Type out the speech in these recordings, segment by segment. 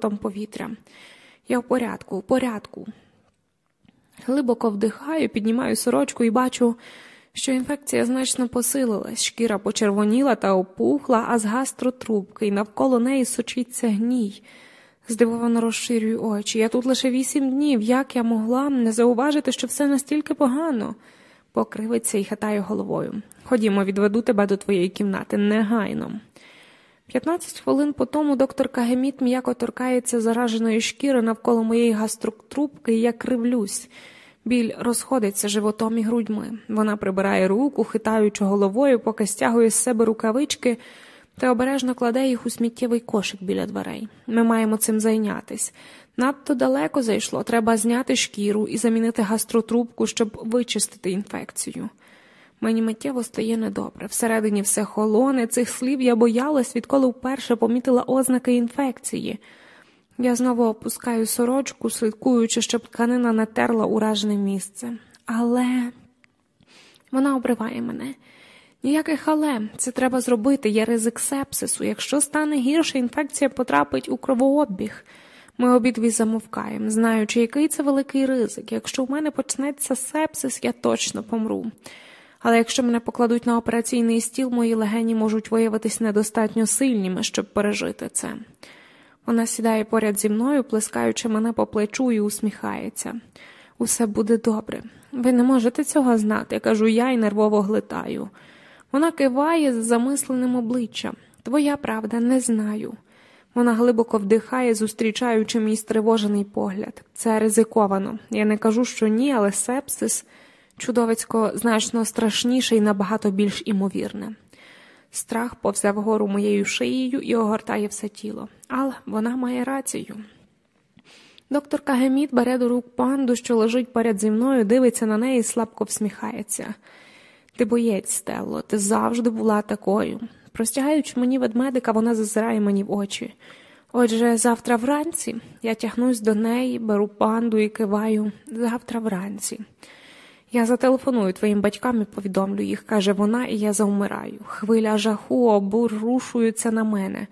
гуркотом повітря. Я в порядку, в порядку. Глибоко вдихаю, піднімаю сорочку і бачу, що інфекція значно посилилась, шкіра почервоніла та опухла, а з гастротрубки, і навколо неї сочиться гній. Здивовано розширюю очі. Я тут лише вісім днів. Як я могла не зауважити, що все настільки погано? Покривиться і хитає головою. Ходімо, відведу тебе до твоєї кімнати негайно. П'ятнадцять хвилин по тому доктор Кагеміт м'яко торкається зараженої шкіри навколо моєї гастротрубки, і я кривлюсь. Біль розходиться животом і грудьми. Вона прибирає руку, хитаючи головою, поки стягує з себе рукавички та обережно кладе їх у сміттєвий кошик біля дверей. Ми маємо цим зайнятись. Надто далеко зайшло, треба зняти шкіру і замінити гастротрубку, щоб вичистити інфекцію. Мені миттєво стає недобре. Всередині все холоне, цих слів я боялась, відколи вперше помітила ознаки інфекції. Я знову опускаю сорочку, слідкуючи, щоб тканина натерла уражене місце. Але вона обриває мене. Ніяких але це треба зробити, є ризик сепсису. Якщо стане гірше, інфекція потрапить у кровообіг. Ми обидві замовкаємо, знаючи, який це великий ризик. Якщо в мене почнеться сепсис, я точно помру. Але якщо мене покладуть на операційний стіл, мої легені можуть виявитись недостатньо сильними, щоб пережити це. Вона сідає поряд зі мною, плескаючи мене по плечу і усміхається. Усе буде добре. Ви не можете цього знати, кажу я і нервово глитаю. Вона киває з замисленим обличчям. Твоя правда, не знаю. Вона глибоко вдихає, зустрічаючи мій стривожений погляд. Це ризиковано. Я не кажу, що ні, але сепсис чудовицько значно страшніше і набагато більш імовірне. Страх повзе вгору моєю шиєю і огортає все тіло. Але вона має рацію. Доктор Кагеміт бере до рук панду, що лежить поряд зі мною, дивиться на неї і слабко всміхається. Ти боєць, Стелло, ти завжди була такою. Простягаючи мені ведмедика, вона зазирає мені в очі. Отже, завтра вранці я тягнусь до неї, беру панду і киваю завтра вранці. Я зателефоную твоїм батькам і повідомлю їх, каже вона, і я завмираю. Хвиля жаху обрушуються на мене.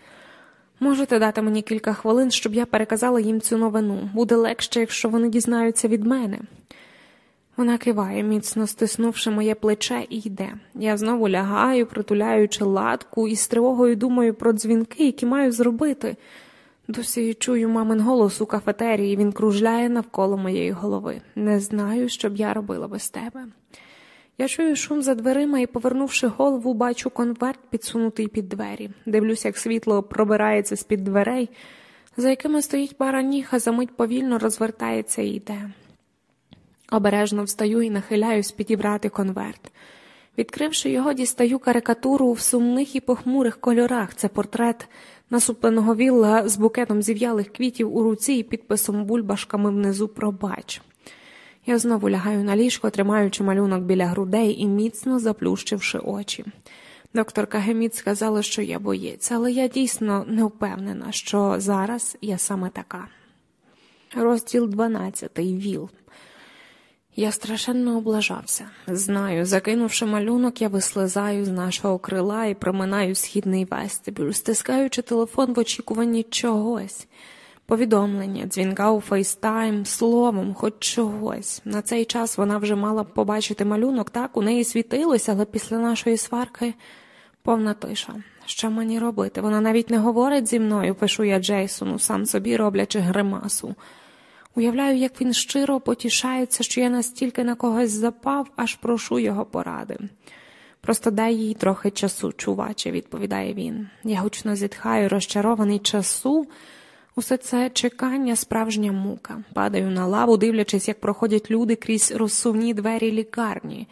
Можете дати мені кілька хвилин, щоб я переказала їм цю новину. Буде легше, якщо вони дізнаються від мене. Вона киває, міцно стиснувши моє плече, і йде. Я знову лягаю, притуляючи латку, і з тривогою думаю про дзвінки, які маю зробити. Досі чую мамин голос у кафетерії, він кружляє навколо моєї голови. Не знаю, що б я робила без тебе. Я чую шум за дверима і, повернувши голову, бачу конверт, підсунутий під двері. Дивлюся, як світло пробирається з під дверей, за якими стоїть пара ніг, а за мить повільно розвертається і йде. Обережно встаю і нахиляюсь підібрати конверт. Відкривши його, дістаю карикатуру в сумних і похмурих кольорах. Це портрет насупленого вілла з букетом зів'ялих квітів у руці і підписом бульбашками внизу пробач. Я знову лягаю на ліжко, тримаючи малюнок біля грудей і міцно заплющивши очі. Докторка Геміт сказала, що я боєць, але я дійсно не впевнена, що зараз я саме така. Розділ 12. Віл. Я страшенно облажався. Знаю, закинувши малюнок, я вислизаю з нашого крила і проминаю східний вестибюль, стискаючи телефон в очікуванні чогось. Повідомлення, дзвінка у фейстайм, словом, хоч чогось. На цей час вона вже мала б побачити малюнок, так у неї світилося, але після нашої сварки повна тиша. Що мені робити? Вона навіть не говорить зі мною, пишу я Джейсону, сам собі роблячи гримасу. Уявляю, як він щиро потішається, що я настільки на когось запав, аж прошу його поради. Просто дай їй трохи часу, чуваче, відповідає він. Я гучно зітхаю, розчарований часу. Усе це чекання, справжня мука. Падаю на лаву, дивлячись, як проходять люди крізь розсувні двері лікарні.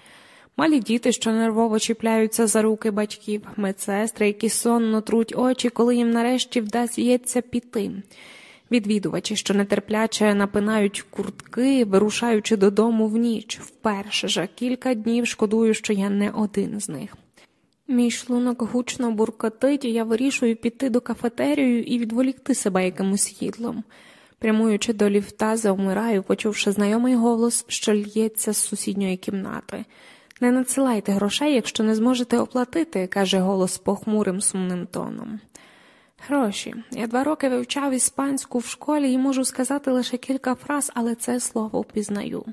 Малі діти, що нервово чіпляються за руки батьків, медсестри, які сонно труть очі, коли їм нарешті вдасться піти відвідувачі, що нетерпляче напинають куртки, вирушаючи додому в ніч, вперше ж кілька днів шкодую, що я не один з них. Мій шлунок гучно буркотить, і я вирішую піти до кафетерію і відволікти себе якимось їдлом. Прямуючи до ліфта, завмираю, почувши знайомий голос, що л'ється з сусідньої кімнати. Не надсилайте грошей, якщо не зможете оплатити, каже голос похмурим сумним тоном. Гроші. Я два роки вивчав іспанську в школі і можу сказати лише кілька фраз, але це слово впізнаю.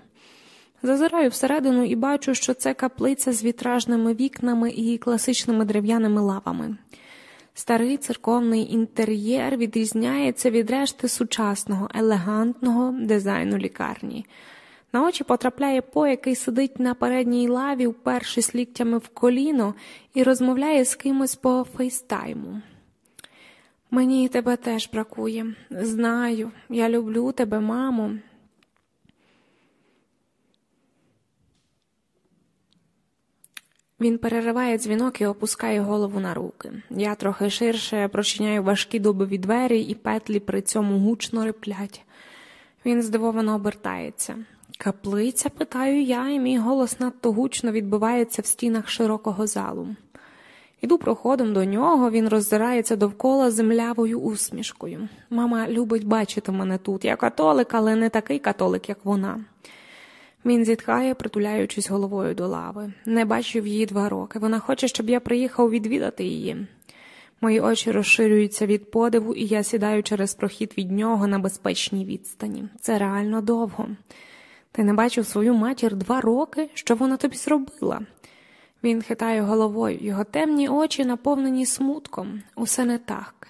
Зазираю всередину і бачу, що це каплиця з вітражними вікнами і класичними дерев'яними лавами. Старий церковний інтер'єр відрізняється від решти сучасного, елегантного дизайну лікарні. На очі потрапляє по, який сидить на передній лаві, впершись ліктями в коліно, і розмовляє з кимось по фейстайму. Мені тебе теж бракує. Знаю, я люблю тебе, мамо. Він перериває дзвінок і опускає голову на руки. Я трохи ширше прочиняю важкі дубові двері, і петлі при цьому гучно реплять. Він здивовано обертається. Каплиця, питаю я, і мій голос надто гучно відбивається в стінах широкого залу. Іду проходом до нього, він роздирається довкола землявою усмішкою. Мама любить бачити мене тут. Я католик, але не такий католик, як вона. Він зітхає, притуляючись головою до лави. Не бачив її два роки. Вона хоче, щоб я приїхав відвідати її. Мої очі розширюються від подиву, і я сідаю через прохід від нього на безпечній відстані. Це реально довго. Ти не бачив свою матір два роки, що вона тобі зробила? Він хитає головою, його темні очі наповнені смутком. Усе не так.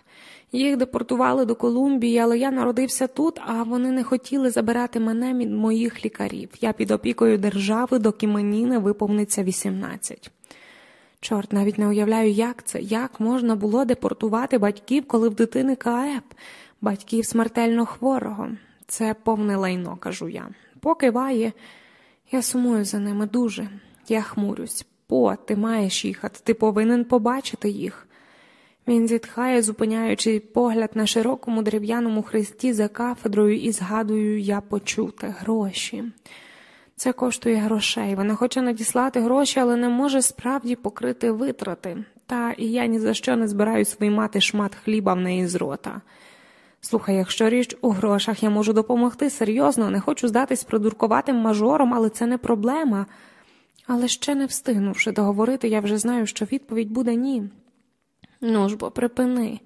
Їх депортували до Колумбії, але я народився тут, а вони не хотіли забирати мене від моїх лікарів. Я під опікою держави, доки мені не виповниться 18. Чорт, навіть не уявляю, як це, як можна було депортувати батьків, коли в дитини КАЕП, батьків смертельно хворого. Це повне лайно, кажу я. Поки ває, я сумую за ними дуже. Я хмурюсь. По, ти маєш їхати, ти повинен побачити їх. Він зітхає, зупиняючи погляд на широкому дерев'яному хресті за кафедрою і згадую я почути гроші. Це коштує грошей. Вона хоче надіслати гроші, але не може справді покрити витрати. Та і я ні за що не збираюсь виймати шмат хліба в неї з рота. Слухай, якщо річ у грошах, я можу допомогти серйозно, не хочу здатись придуркуватим мажором, але це не проблема. Але ще не встигнувши договорити, я вже знаю, що відповідь буде ні. Ну ж бо припини.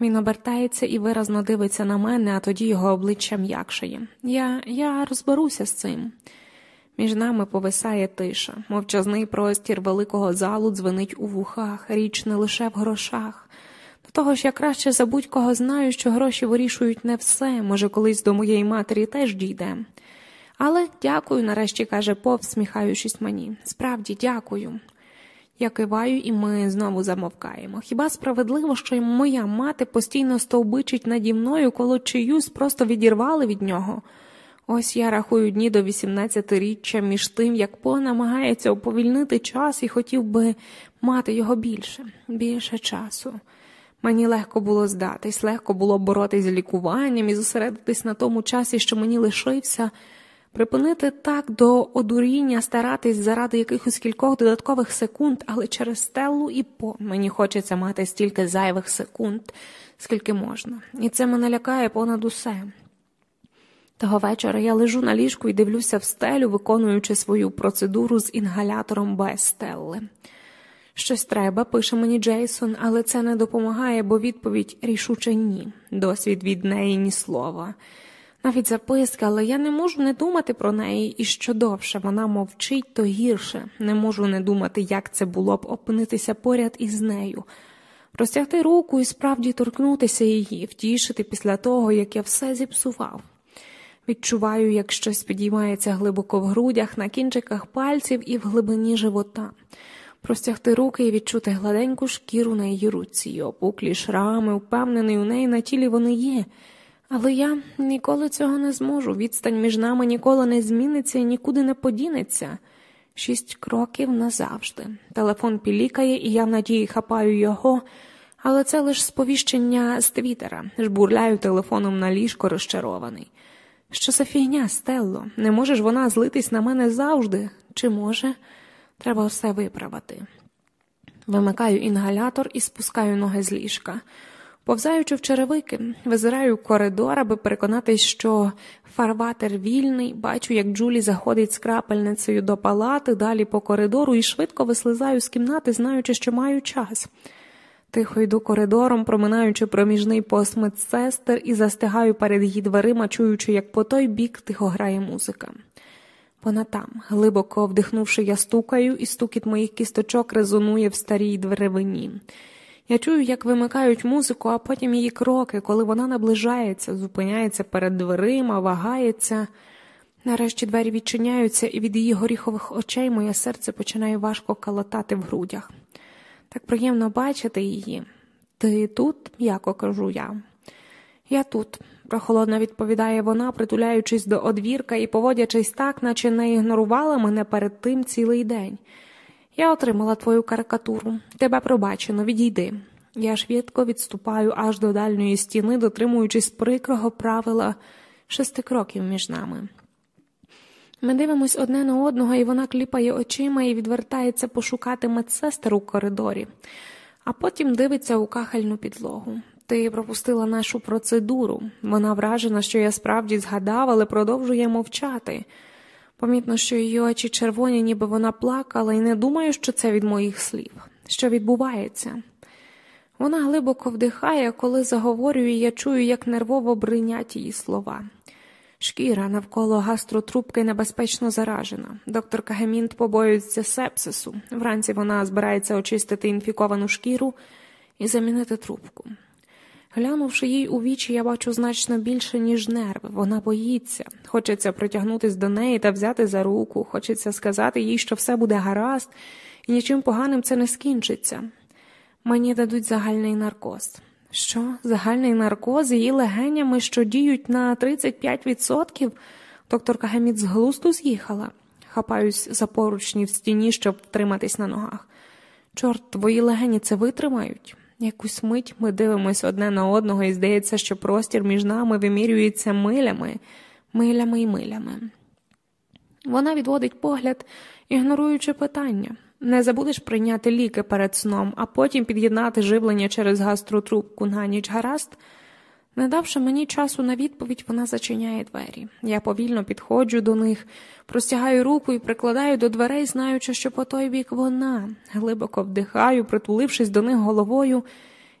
Він обертається і виразно дивиться на мене, а тоді його обличчя м'якшає. Я я розберуся з цим. Між нами повисає тиша, мовчазний простір великого залу дзвенить у вухах, річ не лише в грошах. До того ж, я краще за будь-кого знаю, що гроші вирішують не все, може, колись до моєї матері теж дійде. Але дякую, нарешті каже Пов, всміхаючись мені. Справді дякую. Я киваю, і ми знову замовкаємо. Хіба справедливо, що моя мати постійно стовбичить наді мною, коли чиюсь просто відірвали від нього? Ось я рахую дні до 18-річчя між тим, як По намагається уповільнити час і хотів би мати його більше, більше часу. Мені легко було здатись, легко було боротись з лікуванням і зосередитись на тому часі, що мені лишився. Припинити так до одуріння, старатись заради якихось кількох додаткових секунд, але через стелу і по мені хочеться мати стільки зайвих секунд, скільки можна, і це мене лякає понад усе. Того вечора я лежу на ліжку і дивлюся в стелю, виконуючи свою процедуру з інгалятором без стелли. Щось треба, пише мені Джейсон, але це не допомагає, бо відповідь рішуче ні. Досвід від неї ні слова навіть записки, але я не можу не думати про неї, і що довше вона мовчить, то гірше. Не можу не думати, як це було б опинитися поряд із нею, розтягти руку і справді торкнутися її, втішити після того, як я все зіпсував. Відчуваю, як щось підіймається глибоко в грудях, на кінчиках пальців і в глибині живота. Простягти руки і відчути гладеньку шкіру на її руці, опуклі шрами, впевнений у неї на тілі вони є. Але я ніколи цього не зможу. Відстань між нами ніколи не зміниться і нікуди не подінеться. Шість кроків назавжди. Телефон пілікає, і я в надії хапаю його, але це лише сповіщення з твітера. Жбурляю телефоном на ліжко розчарований. Що за фігня, Стелло? Не можеш вона злитись на мене завжди? Чи може? Треба все виправити. Вимикаю інгалятор і спускаю ноги з ліжка. Повзаючи в черевики, визираю коридор, аби переконатись, що фарватер вільний, бачу, як Джулі заходить з крапельницею до палати, далі по коридору і швидко вислизаю з кімнати, знаючи, що маю час. Тихо йду коридором, проминаючи проміжний пост медсестер і застигаю перед її дверима, чуючи, як по той бік тихо грає музика. Вона там, глибоко вдихнувши, я стукаю, і стукіт моїх кісточок резонує в старій деревині. Я чую, як вимикають музику, а потім її кроки, коли вона наближається, зупиняється перед дверима, вагається. Нарешті двері відчиняються, і від її горіхових очей моє серце починає важко калатати в грудях. Так приємно бачити її. Ти тут, м'яко кажу я. Я тут, прохолодно відповідає вона, притуляючись до одвірка і поводячись так, наче не ігнорувала мене перед тим цілий день. Я отримала твою карикатуру, тебе пробачено, відійди. Я швидко відступаю аж до дальньої стіни, дотримуючись прикрого правила шести кроків між нами. Ми дивимось одне на одного, і вона кліпає очима і відвертається пошукати медсестер у коридорі, а потім дивиться у кахельну підлогу. Ти пропустила нашу процедуру. Вона вражена, що я справді згадав, але продовжує мовчати. Помітно, що її очі червоні, ніби вона плакала, і не думаю, що це від моїх слів. Що відбувається? Вона глибоко вдихає, коли заговорює, я чую, як нервово бринять її слова. Шкіра навколо гастротрубки небезпечно заражена. Доктор Кагемінт побоюється сепсису. Вранці вона збирається очистити інфіковану шкіру і замінити трубку. Глянувши їй у вічі, я бачу значно більше, ніж нерви. Вона боїться. Хочеться притягнутися до неї та взяти за руку, хочеться сказати їй, що все буде гаразд, і нічим поганим це не скінчиться. Мені дадуть загальний наркоз. Що, загальний наркоз її легенями, що діють на 35%? Докторка Геміт з глусту з'їхала. Хапаюсь за поручні в стіні, щоб втриматись на ногах. Чорт, твої легені це витримають. Якусь мить ми дивимось одне на одного, і здається, що простір між нами вимірюється милями, милями і милями. Вона відводить погляд, ігноруючи питання. Не забудеш прийняти ліки перед сном, а потім під'єднати живлення через гастротрубку на ніч гаразд. Не давши мені часу на відповідь, вона зачиняє двері. Я повільно підходжу до них, простягаю руку і прикладаю до дверей, знаючи, що по той бік вона. Глибоко вдихаю, притулившись до них головою,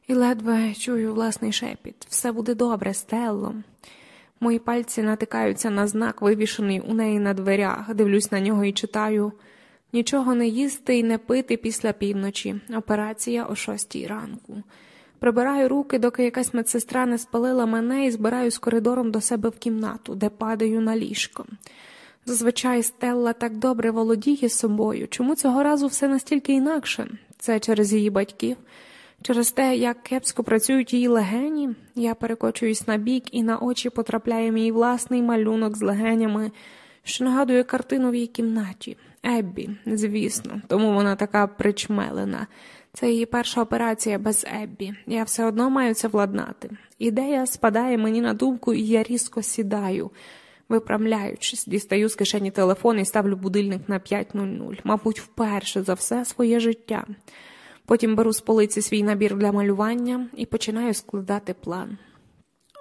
і ледве чую власний шепіт. Все буде добре, Стелло. Мої пальці натикаються на знак, вивішений у неї на дверях, дивлюсь на нього і читаю. Нічого не їсти і не пити після півночі. Операція о шостій ранку. Прибираю руки, доки якась медсестра не спалила мене і збираюсь коридором до себе в кімнату, де падаю на ліжко. Зазвичай Стелла так добре володіє собою. Чому цього разу все настільки інакше? Це через її батьків, через те, як кепсько працюють її легені. Я перекочуюсь на бік, і на очі потрапляє мій власний малюнок з легенями, що нагадує картину в її кімнаті. Еббі, звісно, тому вона така причмелена. Це її перша операція без Еббі. Я все одно маю це владнати. Ідея спадає мені на думку, і я різко сідаю, виправляючись, дістаю з кишені телефон і ставлю будильник на 5.00, мабуть, вперше за все своє життя. Потім беру з полиці свій набір для малювання і починаю складати план.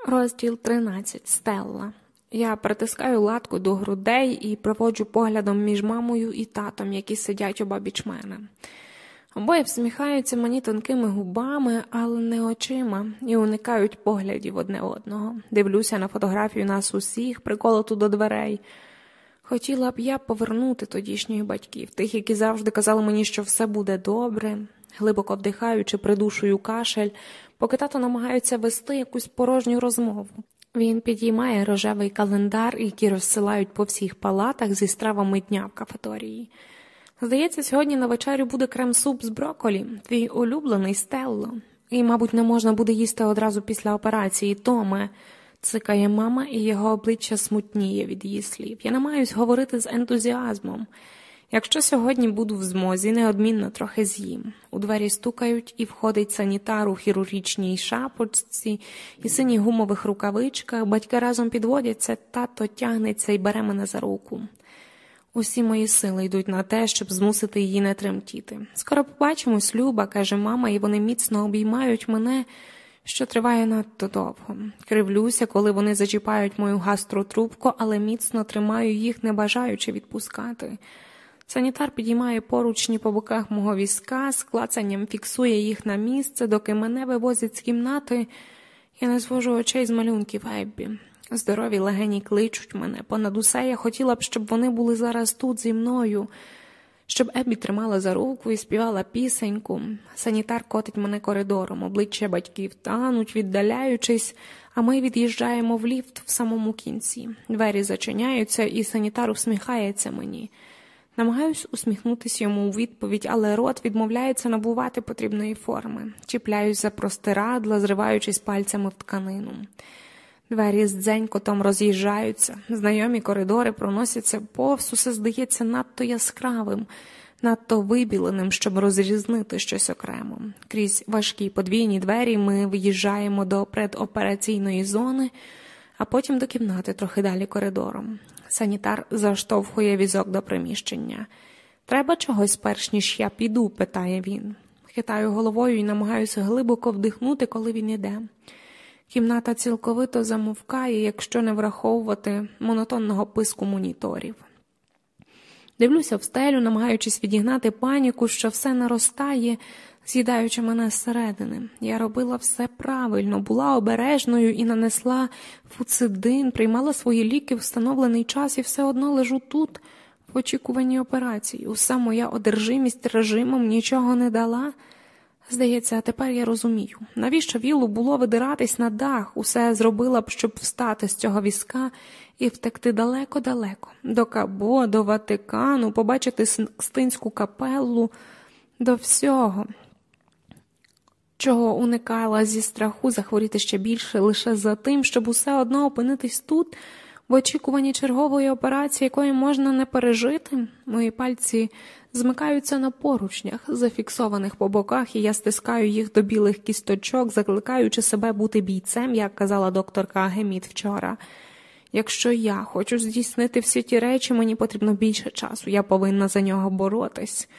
Розділ 13. Стелла. Я притискаю латку до грудей і проводжу поглядом між мамою і татом, які сидять обабіч мене. Обоє всміхаються мені тонкими губами, але не очима, і уникають поглядів одне одного. Дивлюся на фотографію нас усіх, приколоту до дверей. Хотіла б я повернути тодішніх батьків, тих, які завжди казали мені, що все буде добре, глибоко вдихаючи, придушую кашель, поки тато намагається вести якусь порожню розмову. Він підіймає рожевий календар, який розсилають по всіх палатах зі стравами дня в кафеторії. Здається, сьогодні на вечерю буде крем-суп з броколі, твій улюблений стелло. І, мабуть, не можна буде їсти одразу після операції, Томе, цикає мама, і його обличчя смутніє від її слів. Я намагаюсь говорити з ентузіазмом. Якщо сьогодні буду в змозі, неодмінно трохи з'їм. У двері стукають і входить санітар у хірургічній шапочці і синіх гумових рукавичках. Батьки разом підводяться, тато тягнеться і бере мене за руку. Усі мої сили йдуть на те, щоб змусити її не тремтіти. Скоро побачимось, Люба, каже мама, і вони міцно обіймають мене, що триває надто довго. Кривлюся, коли вони зачіпають мою гастротрубку, але міцно тримаю їх, не бажаючи відпускати. Санітар підіймає поручні по боках мого візка, з клацанням фіксує їх на місце, доки мене вивозять з кімнати, я не звожу очей з малюнків Еббі. Здорові легені кличуть мене. Понад усе я хотіла б, щоб вони були зараз тут зі мною, щоб Еббі тримала за руку і співала пісеньку. Санітар котить мене коридором, обличчя батьків тануть, віддаляючись, а ми від'їжджаємо в ліфт в самому кінці. Двері зачиняються, і санітар усміхається мені. Намагаюсь усміхнутися йому у відповідь, але рот відмовляється набувати потрібної форми. Чіпляюсь за простирадла, зриваючись пальцями в тканину. Двері з дзенькотом роз'їжджаються, знайомі коридори проносяться повз, усе здається надто яскравим, надто вибіленим, щоб розрізнити щось окремо. Крізь важкі подвійні двері ми виїжджаємо до предопераційної зони, а потім до кімнати трохи далі коридором. Санітар заштовхує візок до приміщення. Треба чогось, перш ніж я піду, питає він. Хитаю головою і намагаюся глибоко вдихнути, коли він іде. Кімната цілковито замовкає, якщо не враховувати монотонного писку моніторів. Дивлюся в стелю, намагаючись відігнати паніку, що все наростає, з'їдаючи мене зсередини. Я робила все правильно, була обережною і нанесла фуцидин, приймала свої ліки в встановлений час і все одно лежу тут, в очікуванні операції. Уся моя одержимість режимом нічого не дала. Здається, тепер я розумію, навіщо вілу було видиратись на дах, усе зробила б, щоб встати з цього візка і втекти далеко-далеко, до Кабо, до Ватикану, побачити Стинську капеллу, до всього, чого уникала зі страху захворіти ще більше? Лише за тим, щоб усе одно опинитись тут, в очікуванні чергової операції, якої можна не пережити, мої пальці змикаються на поручнях, зафіксованих по боках, і я стискаю їх до білих кісточок, закликаючи себе бути бійцем, як казала докторка Агеміт вчора. Якщо я хочу здійснити всі ті речі, мені потрібно більше часу, я повинна за нього боротись.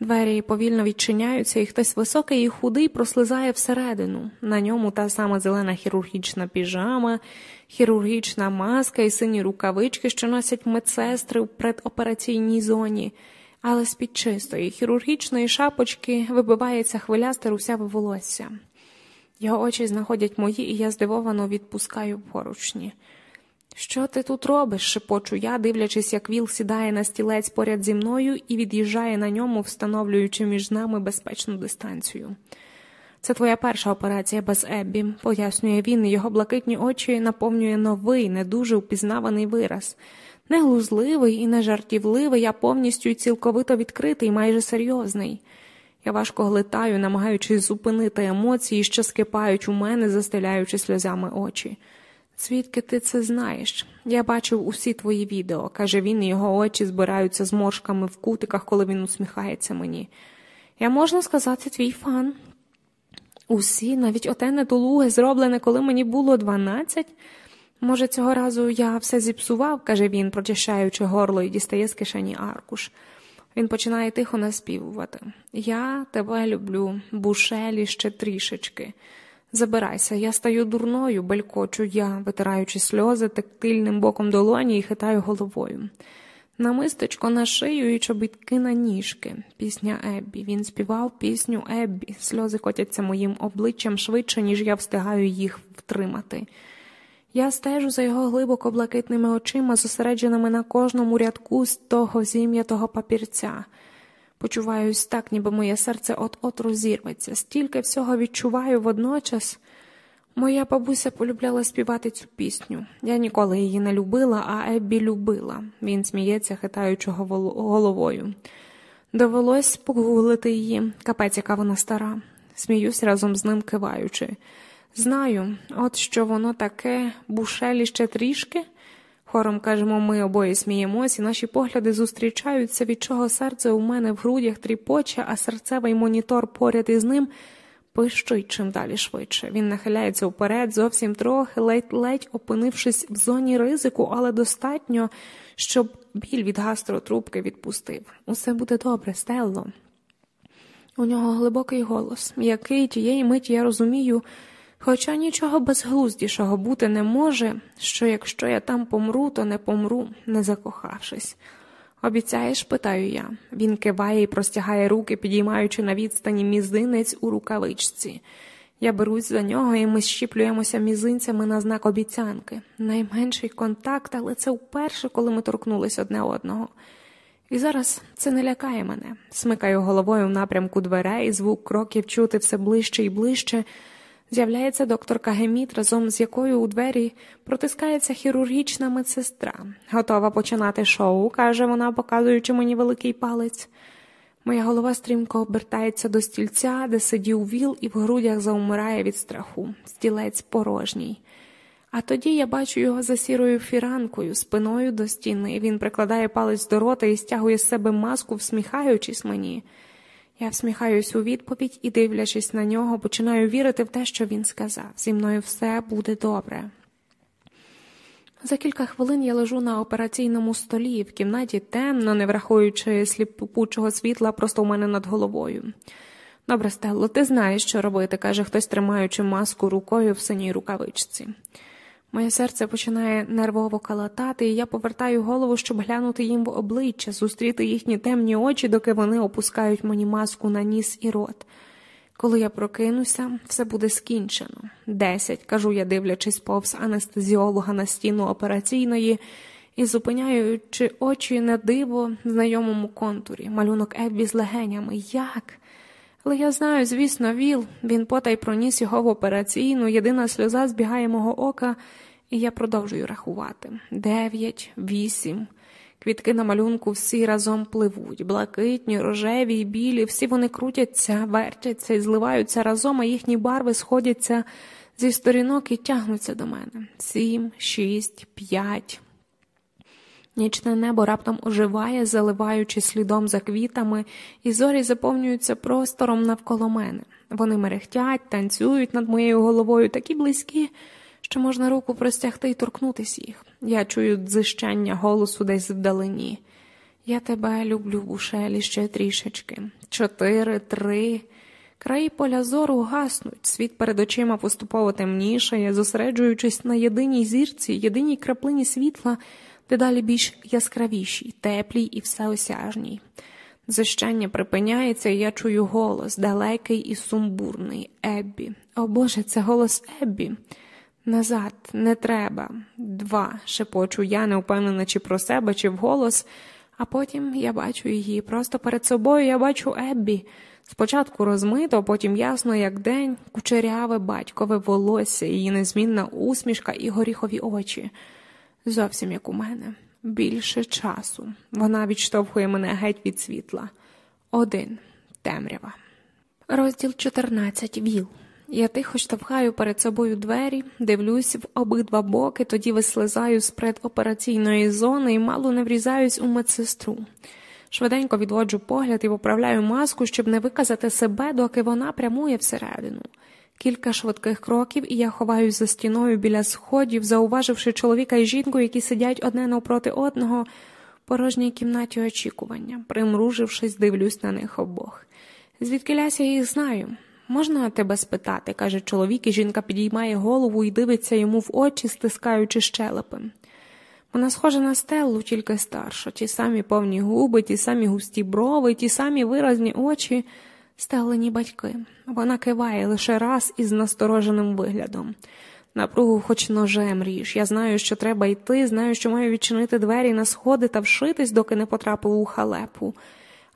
Двері повільно відчиняються, і хтось високий і худий прослизає всередину. На ньому та сама зелена хірургічна піжама, хірургічна маска і сині рукавички, що носять медсестри в предопераційній зоні, але з під чистої хірургічної шапочки вибивається хвилясте русяве волосся. Його очі знаходять мої, і я здивовано відпускаю поручні. Що ти тут робиш? шепочу я, дивлячись, як Віл сідає на стілець поряд зі мною і від'їжджає на ньому, встановлюючи між нами безпечну дистанцію. Це твоя перша операція без Еббі, пояснює він, і його блакитні очі наповнює новий, не дуже впізнаваний вираз. Не глузливий і не жартівливий, а повністю і цілковито відкритий, майже серйозний. Я важко глитаю, намагаючись зупинити емоції, що скипають у мене, застеляючи сльозами очі. Звідки ти це знаєш? Я бачив усі твої відео, каже він, і його очі збираються з моршками в кутиках, коли він усміхається мені. Я можна сказати, твій фан. Усі, навіть оте недолуге, зроблене, коли мені було дванадцять. Може, цього разу я все зіпсував, каже він, прочищаючи горло і дістає з кишені аркуш. Він починає тихо наспівувати. Я тебе люблю, бушелі ще трішечки. Забирайся, я стаю дурною, белькочу я, витираючи сльози тактильним боком долоні і хитаю головою. Намистечко на шию і чобітки на ніжки. Пісня Еббі. Він співав пісню Еббі. Сльози котяться моїм обличчям швидше, ніж я встигаю їх втримати. Я стежу за його глибоко блакитними очима, зосередженими на кожному рядку з того зім'ятого папірця. Почуваюсь так, ніби моє серце от-от розірветься, стільки всього відчуваю водночас. Моя бабуся полюбляла співати цю пісню. Я ніколи її не любила, а Еббі любила. Він сміється, хитаючи головою. Довелось погуглити її, капець, яка вона стара. Сміюсь разом з ним киваючи. Знаю, от що воно таке, бушелі ще трішки. Хором кажемо, ми обоє сміємось, і наші погляди зустрічаються, від чого серце у мене в грудях тріпоче, а серцевий монітор поряд із ним пищить чим далі швидше. Він нахиляється вперед, зовсім трохи, ледь-ледь опинившись в зоні ризику, але достатньо, щоб біль від гастротрубки відпустив. Усе буде добре, Стелло. У нього глибокий голос, який тієї миті я розумію. Хоча нічого безглуздішого бути не може, що якщо я там помру, то не помру, не закохавшись. Обіцяєш, питаю я. Він киває і простягає руки, підіймаючи на відстані мізинець у рукавичці. Я берусь за нього, і ми щіплюємося мізинцями на знак обіцянки. Найменший контакт, але це вперше, коли ми торкнулись одне одного. І зараз це не лякає мене. Смикаю головою в напрямку дверей, звук кроків чути все ближче і ближче. З'являється докторка Геміт, разом з якою у двері протискається хірургічна медсестра. Готова починати шоу, каже вона, показуючи мені великий палець. Моя голова стрімко обертається до стільця, де сидів віл, і в грудях заумирає від страху. Стілець порожній. А тоді я бачу його за сірою фіранкою, спиною до стіни. Він прикладає палець до рота і стягує з себе маску, всміхаючись мені. Я всміхаюсь у відповідь і, дивлячись на нього, починаю вірити в те, що він сказав. Зі мною все буде добре. За кілька хвилин я лежу на операційному столі, в кімнаті темно, не враховуючи сліпучого світла просто у мене над головою. Добре, Стелло, ти знаєш, що робити, каже хтось, тримаючи маску рукою в синій рукавичці. Моє серце починає нервово калатати, і я повертаю голову, щоб глянути їм в обличчя, зустріти їхні темні очі, доки вони опускають мені маску на ніс і рот. Коли я прокинуся, все буде скінчено. Десять, кажу я, дивлячись повз анестезіолога на стіну операційної і зупиняючи очі на диво знайомому контурі, малюнок Еббі з легенями. Як? Але я знаю, звісно, Віл, він потай проніс його в операційну, єдина сльоза збігає мого ока, і я продовжую рахувати дев'ять, вісім. Квітки на малюнку всі разом пливуть, блакитні, рожеві й білі, всі вони крутяться, вертяться і зливаються разом, а їхні барви сходяться зі сторінок і тягнуться до мене. Сім, шість, п'ять. Нічне небо раптом оживає, заливаючи слідом за квітами, і зорі заповнюються простором навколо мене. Вони мерехтять, танцюють над моєю головою такі близькі, що можна руку простягти і торкнутися їх. Я чую дзищання голосу десь вдалині. Я тебе люблю, Бушелі, ще трішечки. Чотири, три. Краї поля зору гаснуть, світ перед очима поступово темнішає, зосереджуючись на єдиній зірці, єдиній краплині світла, дедалі більш яскравішій, теплій і всеосяжній. Зищання припиняється, і я чую голос, далекий і сумбурний, Еббі. О Боже, це голос Еббі. Назад, не треба. Два. шепочу я, не впевнена, чи про себе, чи вголос, а потім я бачу її. Просто перед собою я бачу Еббі. Спочатку розмито, потім ясно, як день, кучеряве батькове волосся, її незмінна усмішка і горіхові очі. Зовсім як у мене. Більше часу. Вона відштовхує мене геть від світла. Один. Темрява. Розділ 14. Віл. Я тихо штовхаю перед собою двері, дивлюсь в обидва боки, тоді вислизаю з предопераційної зони і мало не врізаюсь у медсестру. Швиденько відводжу погляд і поправляю маску, щоб не виказати себе, доки вона прямує всередину. Кілька швидких кроків, і я ховаюсь за стіною біля сходів, зауваживши чоловіка і жінку, які сидять одне навпроти одного в порожній кімнаті очікування. Примружившись, дивлюсь на них обох. Звідки ляся їх знаю? Можна тебе спитати, каже чоловік, і жінка підіймає голову і дивиться йому в очі, стискаючи щелепи. Вона схожа на стелу, тільки старша, ті самі повні губи, ті самі густі брови, ті самі виразні очі, стелені батьки. Вона киває лише раз із настороженим виглядом. Напругу хоч ножем ріж. Я знаю, що треба йти, знаю, що маю відчинити двері на сходи та вшитись, доки не потрапив у халепу.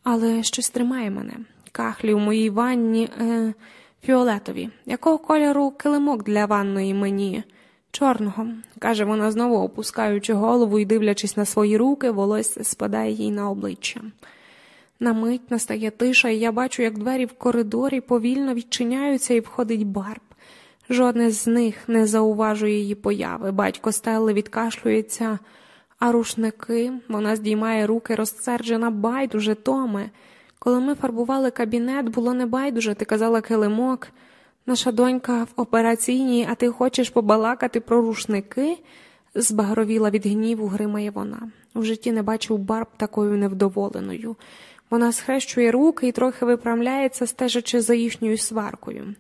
Але щось тримає мене кахлі у моїй ванні е, фіолетові. Якого кольору килимок для ванної мені? Чорного, каже вона знову опускаючи голову і дивлячись на свої руки, волосся спадає їй на обличчя. На мить настає тиша, і я бачу, як двері в коридорі повільно відчиняються і входить барб. Жодне з них не зауважує її появи. Батько Стелли відкашлюється, а рушники вона здіймає руки, розсерджена байдуже Томе. Коли ми фарбували кабінет, було небайдуже, ти казала килимок. Наша донька в операційній, а ти хочеш побалакати про рушники? збагровіла від гніву, гримає вона. У житті не бачив барб такою невдоволеною. Вона схрещує руки і трохи виправляється, стежачи за їхньою сваркою.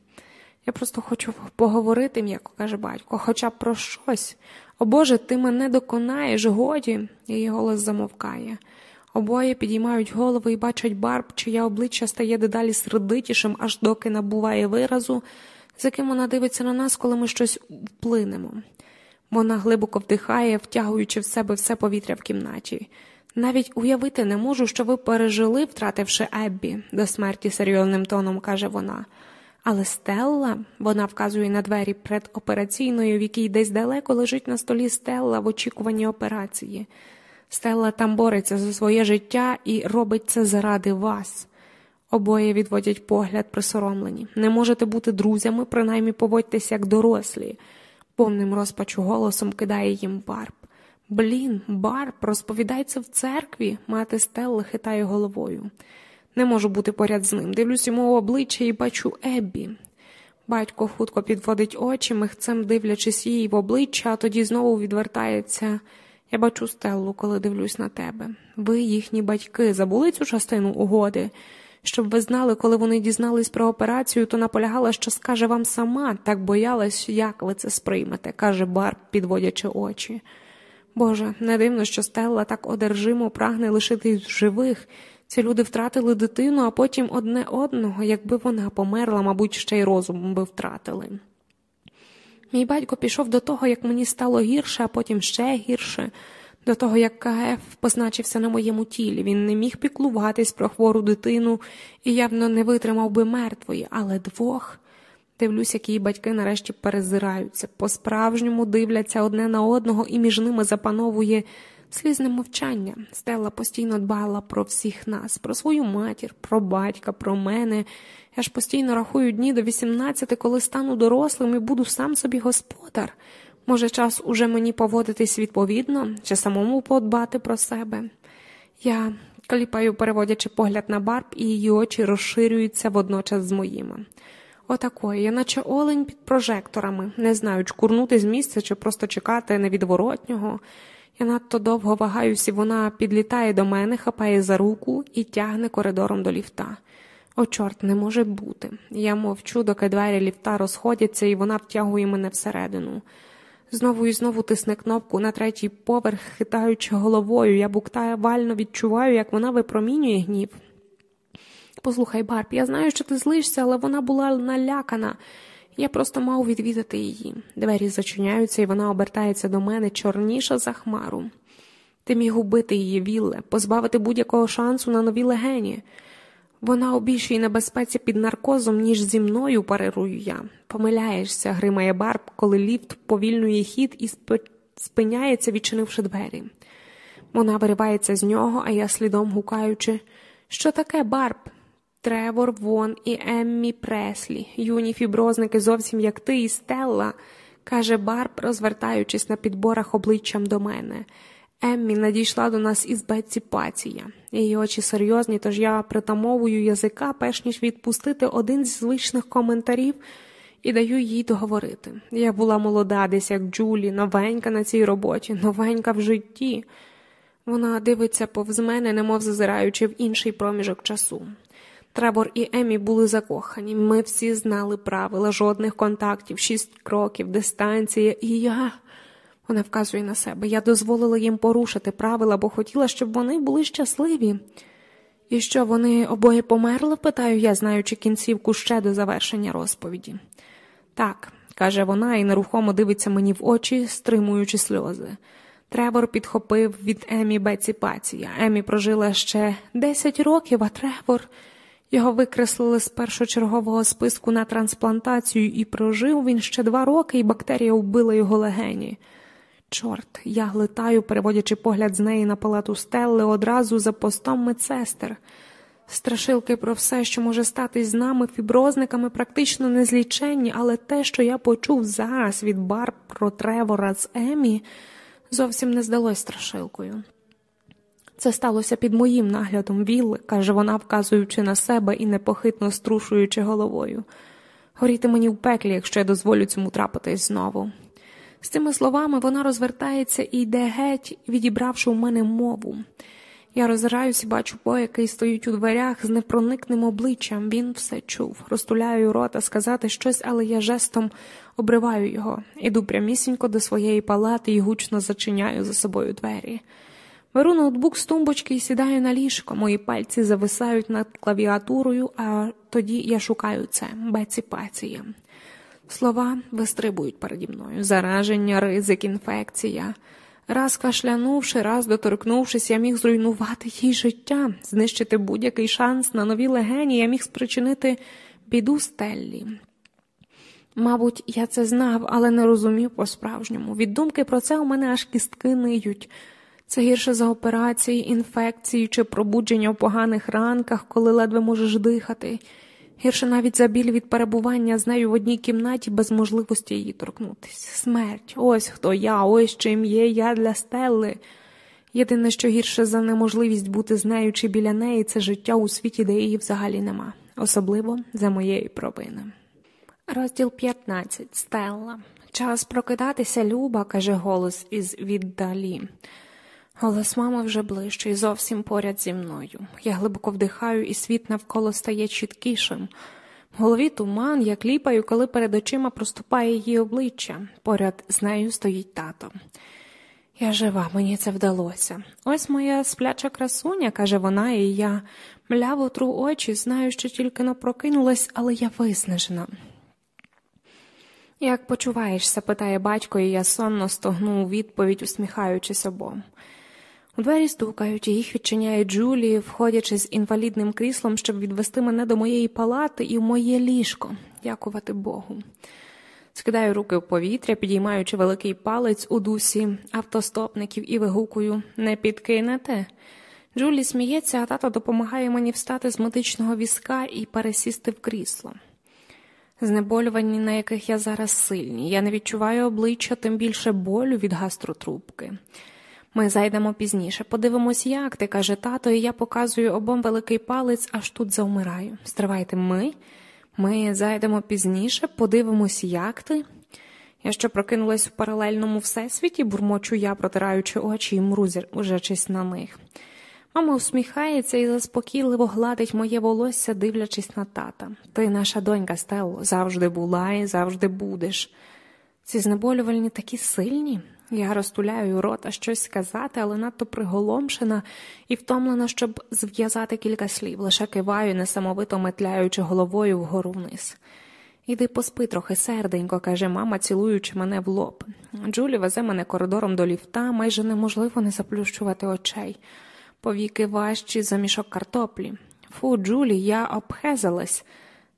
Я просто хочу поговорити, м'яко каже батько, хоча б про щось. О Боже, ти мене доконаєш, годі, її голос замовкає. Обоє підіймають голови і бачать барб, чиє обличчя стає дедалі сердитішим, аж доки набуває виразу, з яким вона дивиться на нас, коли ми щось вплинемо. Вона глибоко вдихає, втягуючи в себе все повітря в кімнаті. Навіть уявити не можу, що ви пережили, втративши Еббі, до смерті серйозним тоном каже вона. Але Стелла, вона вказує на двері предопераційної, в якій десь далеко лежить на столі Стелла в очікуванні операції. Стелла там бореться за своє життя і робить це заради вас. Обоє відводять погляд присоромлені. Не можете бути друзями, принаймні поводьтеся як дорослі, повним розпачу голосом кидає їм барб. Блін, барб, розповідай це в церкві, мати Стелла хитає головою. Не можу бути поряд з ним. Дивлюсь йому в обличчя і бачу Еббі. Батько хутко підводить очі, михцем дивлячись їй в обличчя, а тоді знову відвертається. Я бачу Стеллу, коли дивлюсь на тебе. Ви, їхні батьки, забули цю частину угоди. Щоб ви знали, коли вони дізнались про операцію, то наполягала, що скаже вам сама, так боялась, як ви це сприймете, каже Барб, підводячи очі. Боже, не дивно, що Стелла так одержимо прагне лишитись живих. Ці люди втратили дитину, а потім одне одного, якби вона померла, мабуть, ще й розум би втратили. Мій батько пішов до того, як мені стало гірше, а потім ще гірше, до того, як КФ позначився на моєму тілі. Він не міг піклуватись про хвору дитину і явно не витримав би мертвої, але двох. Дивлюсь, як її батьки нарешті перезираються, по-справжньому дивляться одне на одного, і між ними запановує слізне мовчання. Стелла постійно дбала про всіх нас, про свою матір, про батька, про мене. Я ж постійно рахую дні до 18, коли стану дорослим і буду сам собі господар. Може, час уже мені поводитись відповідно чи самому подбати про себе? Я кліпаю, переводячи погляд на барб, і її очі розширюються водночас з моїми. Отакої, я наче олень під прожекторами, не знаю, чкурнути з місця чи просто чекати невідворотнього. Я надто довго вагаюся, вона підлітає до мене, хапає за руку і тягне коридором до ліфта. О, чорт, не може бути. Я мовчу, доки двері ліфта розходяться, і вона втягує мене всередину. Знову і знову тисне кнопку на третій поверх, хитаючи головою, я буктавально відчуваю, як вона випромінює гнів. Послухай, Барб, я знаю, що ти злишся, але вона була налякана. Я просто мав відвідати її. Двері зачиняються, і вона обертається до мене чорніша за хмару. Ти міг убити її, Вілле, позбавити будь-якого шансу на нові легені. Вона у більшій небезпеці під наркозом, ніж зі мною, парирую я. Помиляєшся, гримає Барб, коли ліфт повільнює хід і спиняється, відчинивши двері. Вона виривається з нього, а я слідом гукаючи, що таке Барб? Тревор Вон і Еммі Преслі, юні фіброзники зовсім як ти і Стелла, каже Барб, розвертаючись на підборах обличчям до мене. Еммі надійшла до нас із Бетці Пація. Її очі серйозні, тож я притамовую язика, перш ніж відпустити один з звичних коментарів і даю їй договорити. Я була молода, десь як Джулі, новенька на цій роботі, новенька в житті. Вона дивиться повз мене, немов зазираючи в інший проміжок часу. Тревор і Емі були закохані. Ми всі знали правила, жодних контактів, шість кроків, дистанція, і я. Вона вказує на себе. Я дозволила їм порушити правила, бо хотіла, щоб вони були щасливі. І що вони обоє померли? питаю я, знаючи кінцівку ще до завершення розповіді. Так, каже вона і нерухомо дивиться мені в очі, стримуючи сльози. Тревор підхопив від Емі Беці Пація. Емі прожила ще десять років, а Тревор. Його викреслили з першочергового списку на трансплантацію, і прожив він ще два роки, і бактерія вбила його легені. Чорт, я глитаю, переводячи погляд з неї на палату Стелли одразу за постом медсестер. Страшилки про все, що може статись з нами, фіброзниками, практично незліченні, але те, що я почув зараз від бар про Тревора з Емі, зовсім не здалось страшилкою. Це сталося під моїм наглядом, Вілли, каже вона, вказуючи на себе і непохитно струшуючи головою. Горіти мені в пеклі, якщо я дозволю цьому трапитись знову. З цими словами вона розвертається і йде геть, відібравши у мене мову. Я роззираюся і бачу по, який стоїть у дверях з непроникним обличчям. Він все чув. Розтуляю рота сказати щось, але я жестом обриваю його. Іду прямісінько до своєї палати і гучно зачиняю за собою двері. Беру ноутбук з тумбочки і сідаю на ліжко. Мої пальці зависають над клавіатурою, а тоді я шукаю це беці-пація. Слова вистрибують переді мною зараження, ризик, інфекція. Раз кашлянувши, раз доторкнувшись, я міг зруйнувати їй життя, знищити будь-який шанс на нові легені, я міг спричинити біду Стеллі. Мабуть, я це знав, але не розумів по-справжньому. Від думки про це у мене аж кістки ниють. Це гірше за операції, інфекції чи пробудження в поганих ранках, коли ледве можеш дихати. Гірше навіть за біль від перебування з нею в одній кімнаті без можливості її торкнутися. Смерть, ось хто я, ось чим є я для Стелли. Єдине, що гірше за неможливість бути з нею чи біля неї, це життя у світі, де її взагалі нема, особливо за моєї провини. Розділ 15. Стелла. Час прокидатися, Люба, каже голос із віддалі. Голос мами вже ближче і зовсім поряд зі мною. Я глибоко вдихаю, і світ навколо стає чіткішим. В голові туман, я кліпаю, коли перед очима проступає її обличчя. Поряд з нею стоїть тато. Я жива, мені це вдалося. Ось моя спляча красуня, каже вона, і я мляво тру очі, знаю, що тільки но прокинулась, але я виснажена. Як почуваєшся? питає батько, і я сонно стогну у відповідь, усміхаючись обом. У двері стукають, їх відчиняє Джулі, входячи з інвалідним кріслом, щоб відвести мене до моєї палати і в моє ліжко, дякувати Богу. Скидаю руки в повітря, підіймаючи великий палець у дусі автостопників і вигукую не підкинете. Джулі сміється, а тато допомагає мені встати з медичного візка і пересісти в крісло. Знеболювані, на яких я зараз сильні. Я не відчуваю обличчя, тим більше болю від гастротрубки. Ми зайдемо пізніше. Подивимось, як ти, каже тато, і я показую обом великий палець, аж тут завмираю. Стривайте, ми? Ми зайдемо пізніше, подивимось, як ти. Я що прокинулась в паралельному всесвіті, бурмочу я, протираючи очі і мрузячись на них. Мама усміхається і заспокійливо гладить моє волосся, дивлячись на тата. Ти наша донька, Стелло, завжди була і завжди будеш. Ці знеболювальні такі сильні. Я розтуляю рота щось сказати, але надто приголомшена і втомлена, щоб зв'язати кілька слів, лише киваю, несамовито метляючи головою вгору вниз. Іди поспи трохи серденько, каже мама, цілуючи мене в лоб. Джулі везе мене коридором до ліфта, майже неможливо не заплющувати очей. Повіки важчі за мішок картоплі. Фу, Джулі, я обхезалась.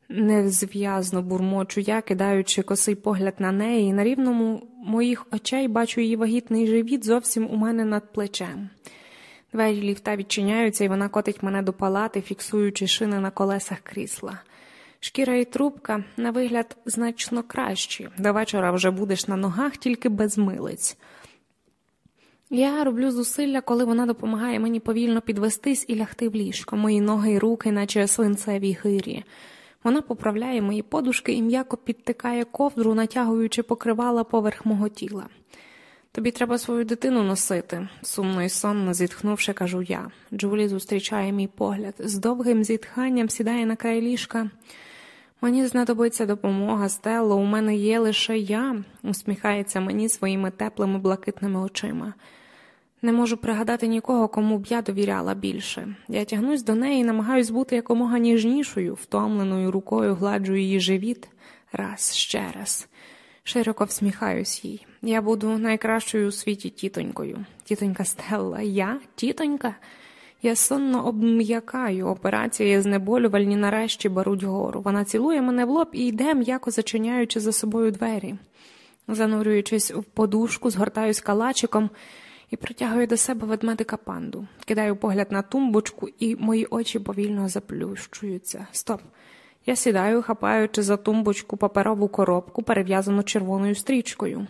Незв'язно бурмочу я, кидаючи косий погляд на неї, і на рівному моїх очей бачу її вагітний живіт зовсім у мене над плечем. Двері ліфта відчиняються, і вона котить мене до палати, фіксуючи шини на колесах крісла. Шкіра і трубка, на вигляд, значно кращі. До вечора вже будеш на ногах, тільки без милиць. Я роблю зусилля, коли вона допомагає мені повільно підвестись і лягти в ліжко, мої ноги й руки, наче свинцеві гирі. Вона поправляє мої подушки і м'яко підтикає ковдру, натягуючи покривала поверх мого тіла. Тобі треба свою дитину носити, сумно і сонно зітхнувши, кажу я. Джулі зустрічає мій погляд, з довгим зітханням сідає на край ліжка. Мені знадобиться допомога, Стелло, у мене є лише я, усміхається мені своїми теплими блакитними очима. Не можу пригадати нікого, кому б я довіряла більше. Я тягнусь до неї і намагаюсь бути якомога ніжнішою, втомленою рукою гладжу її живіт раз ще раз. Широко всміхаюсь їй. Я буду найкращою у світі тітонькою. Тітонька Стелла, я, тітонька. Я сонно обм'якаю, операція знеболювальні нарешті беруть гору. Вона цілує мене в лоб і йде, м'яко зачиняючи за собою двері. Занурюючись в подушку, згортаюсь калачиком і притягую до себе ведмедика панду. Кидаю погляд на тумбочку, і мої очі повільно заплющуються. Стоп. Я сідаю, хапаючи за тумбочку паперову коробку, перев'язану червоною стрічкою.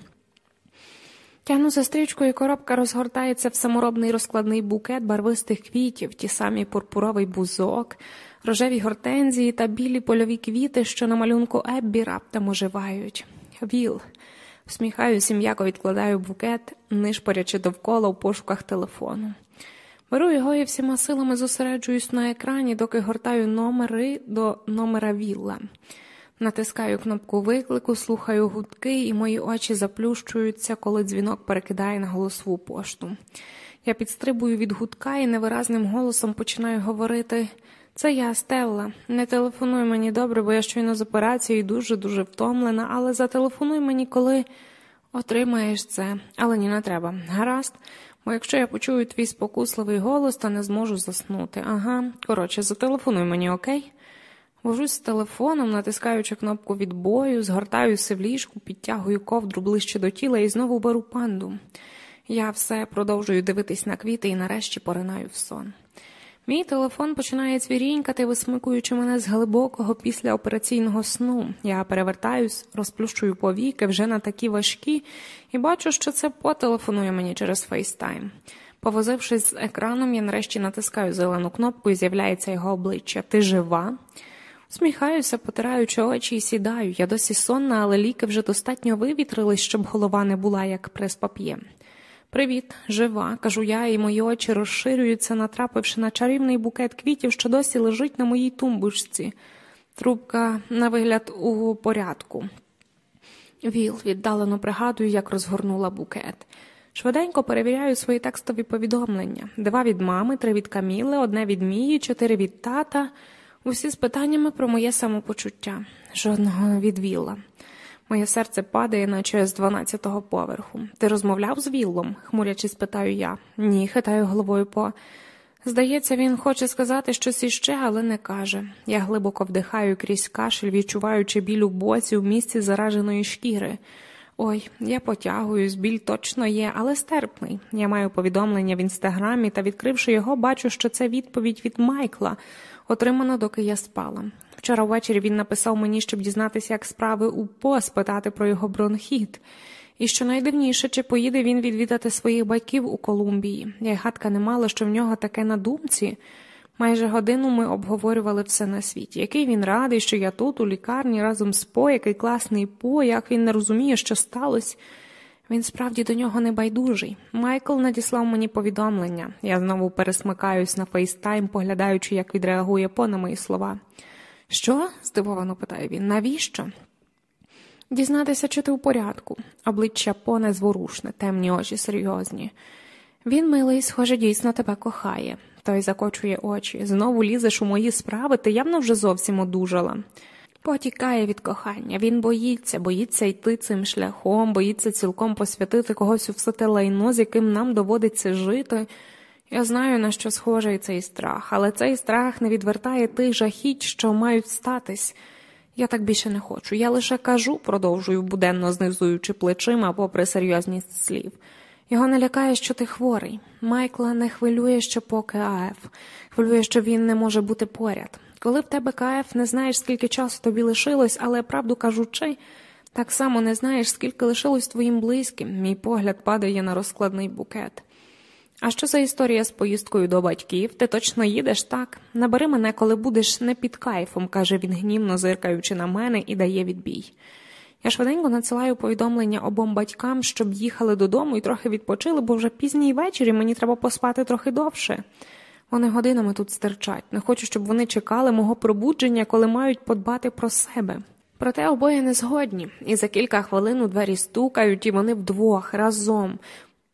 Тягну за стрічкою, і коробка розгортається в саморобний розкладний букет барвистих квітів, ті самі пурпуровий бузок, рожеві гортензії та білі польові квіти, що на малюнку Еббі раптом оживають. Віл. Всміхаюся, м'яко відкладаю букет, нишпорячи довкола у пошуках телефону. Беру його і всіма силами зосереджуюсь на екрані, доки гортаю номери до номера Вілла. Натискаю кнопку виклику, слухаю гудки, і мої очі заплющуються, коли дзвінок перекидає на голосову пошту. Я підстрибую від гудка і невиразним голосом починаю говорити. Це я, Стелла. Не телефонуй мені добре, бо я щойно з операції дуже-дуже втомлена, але зателефонуй мені, коли отримаєш це. Але ні, не треба. Гаразд, бо якщо я почую твій спокусливий голос, то не зможу заснути. Ага, коротше, зателефонуй мені, окей? Вожусь з телефоном, натискаючи кнопку відбою, згортаюся в ліжку, підтягую ковдру ближче до тіла і знову беру панду. Я все продовжую дивитись на квіти і нарешті поринаю в сон. Мій телефон починає цвірінькати, висмикуючи мене з глибокого післяопераційного сну. Я перевертаюсь, розплющую повіки вже на такі важкі, і бачу, що це потелефонує мені через фейстайм. Повозившись з екраном, я нарешті натискаю зелену кнопку і з'являється його обличчя. Ти жива? Сміхаюся, потираючи очі і сідаю. Я досі сонна, але ліки вже достатньо вивітрились, щоб голова не була як прес-пап'є. Привіт, жива, кажу я, і мої очі розширюються, натрапивши на чарівний букет квітів, що досі лежить на моїй тумбушці. Трубка, на вигляд, у порядку. Віл, віддалено пригадую, як розгорнула букет. Швиденько перевіряю свої текстові повідомлення: два від мами, три від Каміли, одне від Мії, чотири від тата, усі з питаннями про моє самопочуття, жодного від Вілла. Моє серце падає, наче з дванадцятого поверху. Ти розмовляв з Віллом? хмурячись, питаю я. Ні, хитаю головою по. Здається, він хоче сказати щось іще, але не каже. Я глибоко вдихаю крізь кашель, відчуваючи біль у боці в місці зараженої шкіри. Ой, я потягуюсь, біль точно є, але стерпний. Я маю повідомлення в інстаграмі та, відкривши його, бачу, що це відповідь від Майкла, отримана, доки я спала. Вчора ввечері він написав мені, щоб дізнатися, як справи у ПО, спитати про його бронхіт. І що найдивніше, чи поїде він відвідати своїх батьків у Колумбії. Я й гадка не мала, що в нього таке на думці. Майже годину ми обговорювали все на світі. Який він радий, що я тут, у лікарні, разом з По, який класний По, як він не розуміє, що сталося. Він справді до нього не байдужий. Майкл надіслав мені повідомлення. Я знову пересмикаюсь на фейстайм, поглядаючи, як відреагує По на мої слова. Що? здивовано питає він. Навіщо? Дізнатися, чи ти у порядку. Обличчя По незворушне, темні очі серйозні. Він, милий, схоже, дійсно тебе кохає. Той закочує очі. Знову лізеш у мої справи, ти явно вже зовсім одужала. Потікає від кохання, він боїться, боїться йти цим шляхом, боїться цілком посвятити когось у все те лайно, з яким нам доводиться жити. Я знаю, на що схожий цей страх, але цей страх не відвертає тих жахіть, що мають статись. Я так більше не хочу. Я лише кажу, продовжую, буденно знизуючи плечима попри серйозність слів. Його не лякає, що ти хворий. Майкла не хвилює, що поки АФ, хвилює, що він не може бути поряд. Коли в тебе КФ, не знаєш, скільки часу тобі лишилось, але правду кажучи, так само не знаєш, скільки лишилось твоїм близьким. Мій погляд падає на розкладний букет. А що за історія з поїздкою до батьків? Ти точно їдеш так? Набери мене, коли будеш не під кайфом, каже він гнівно зиркаючи на мене і дає відбій. Я швиденько надсилаю повідомлення обом батькам, щоб їхали додому і трохи відпочили, бо вже пізній вечір і мені треба поспати трохи довше. Вони годинами тут стерчать. Не хочу, щоб вони чекали мого пробудження, коли мають подбати про себе. Проте обоє не згодні, і за кілька хвилин у двері стукають, і вони вдвох разом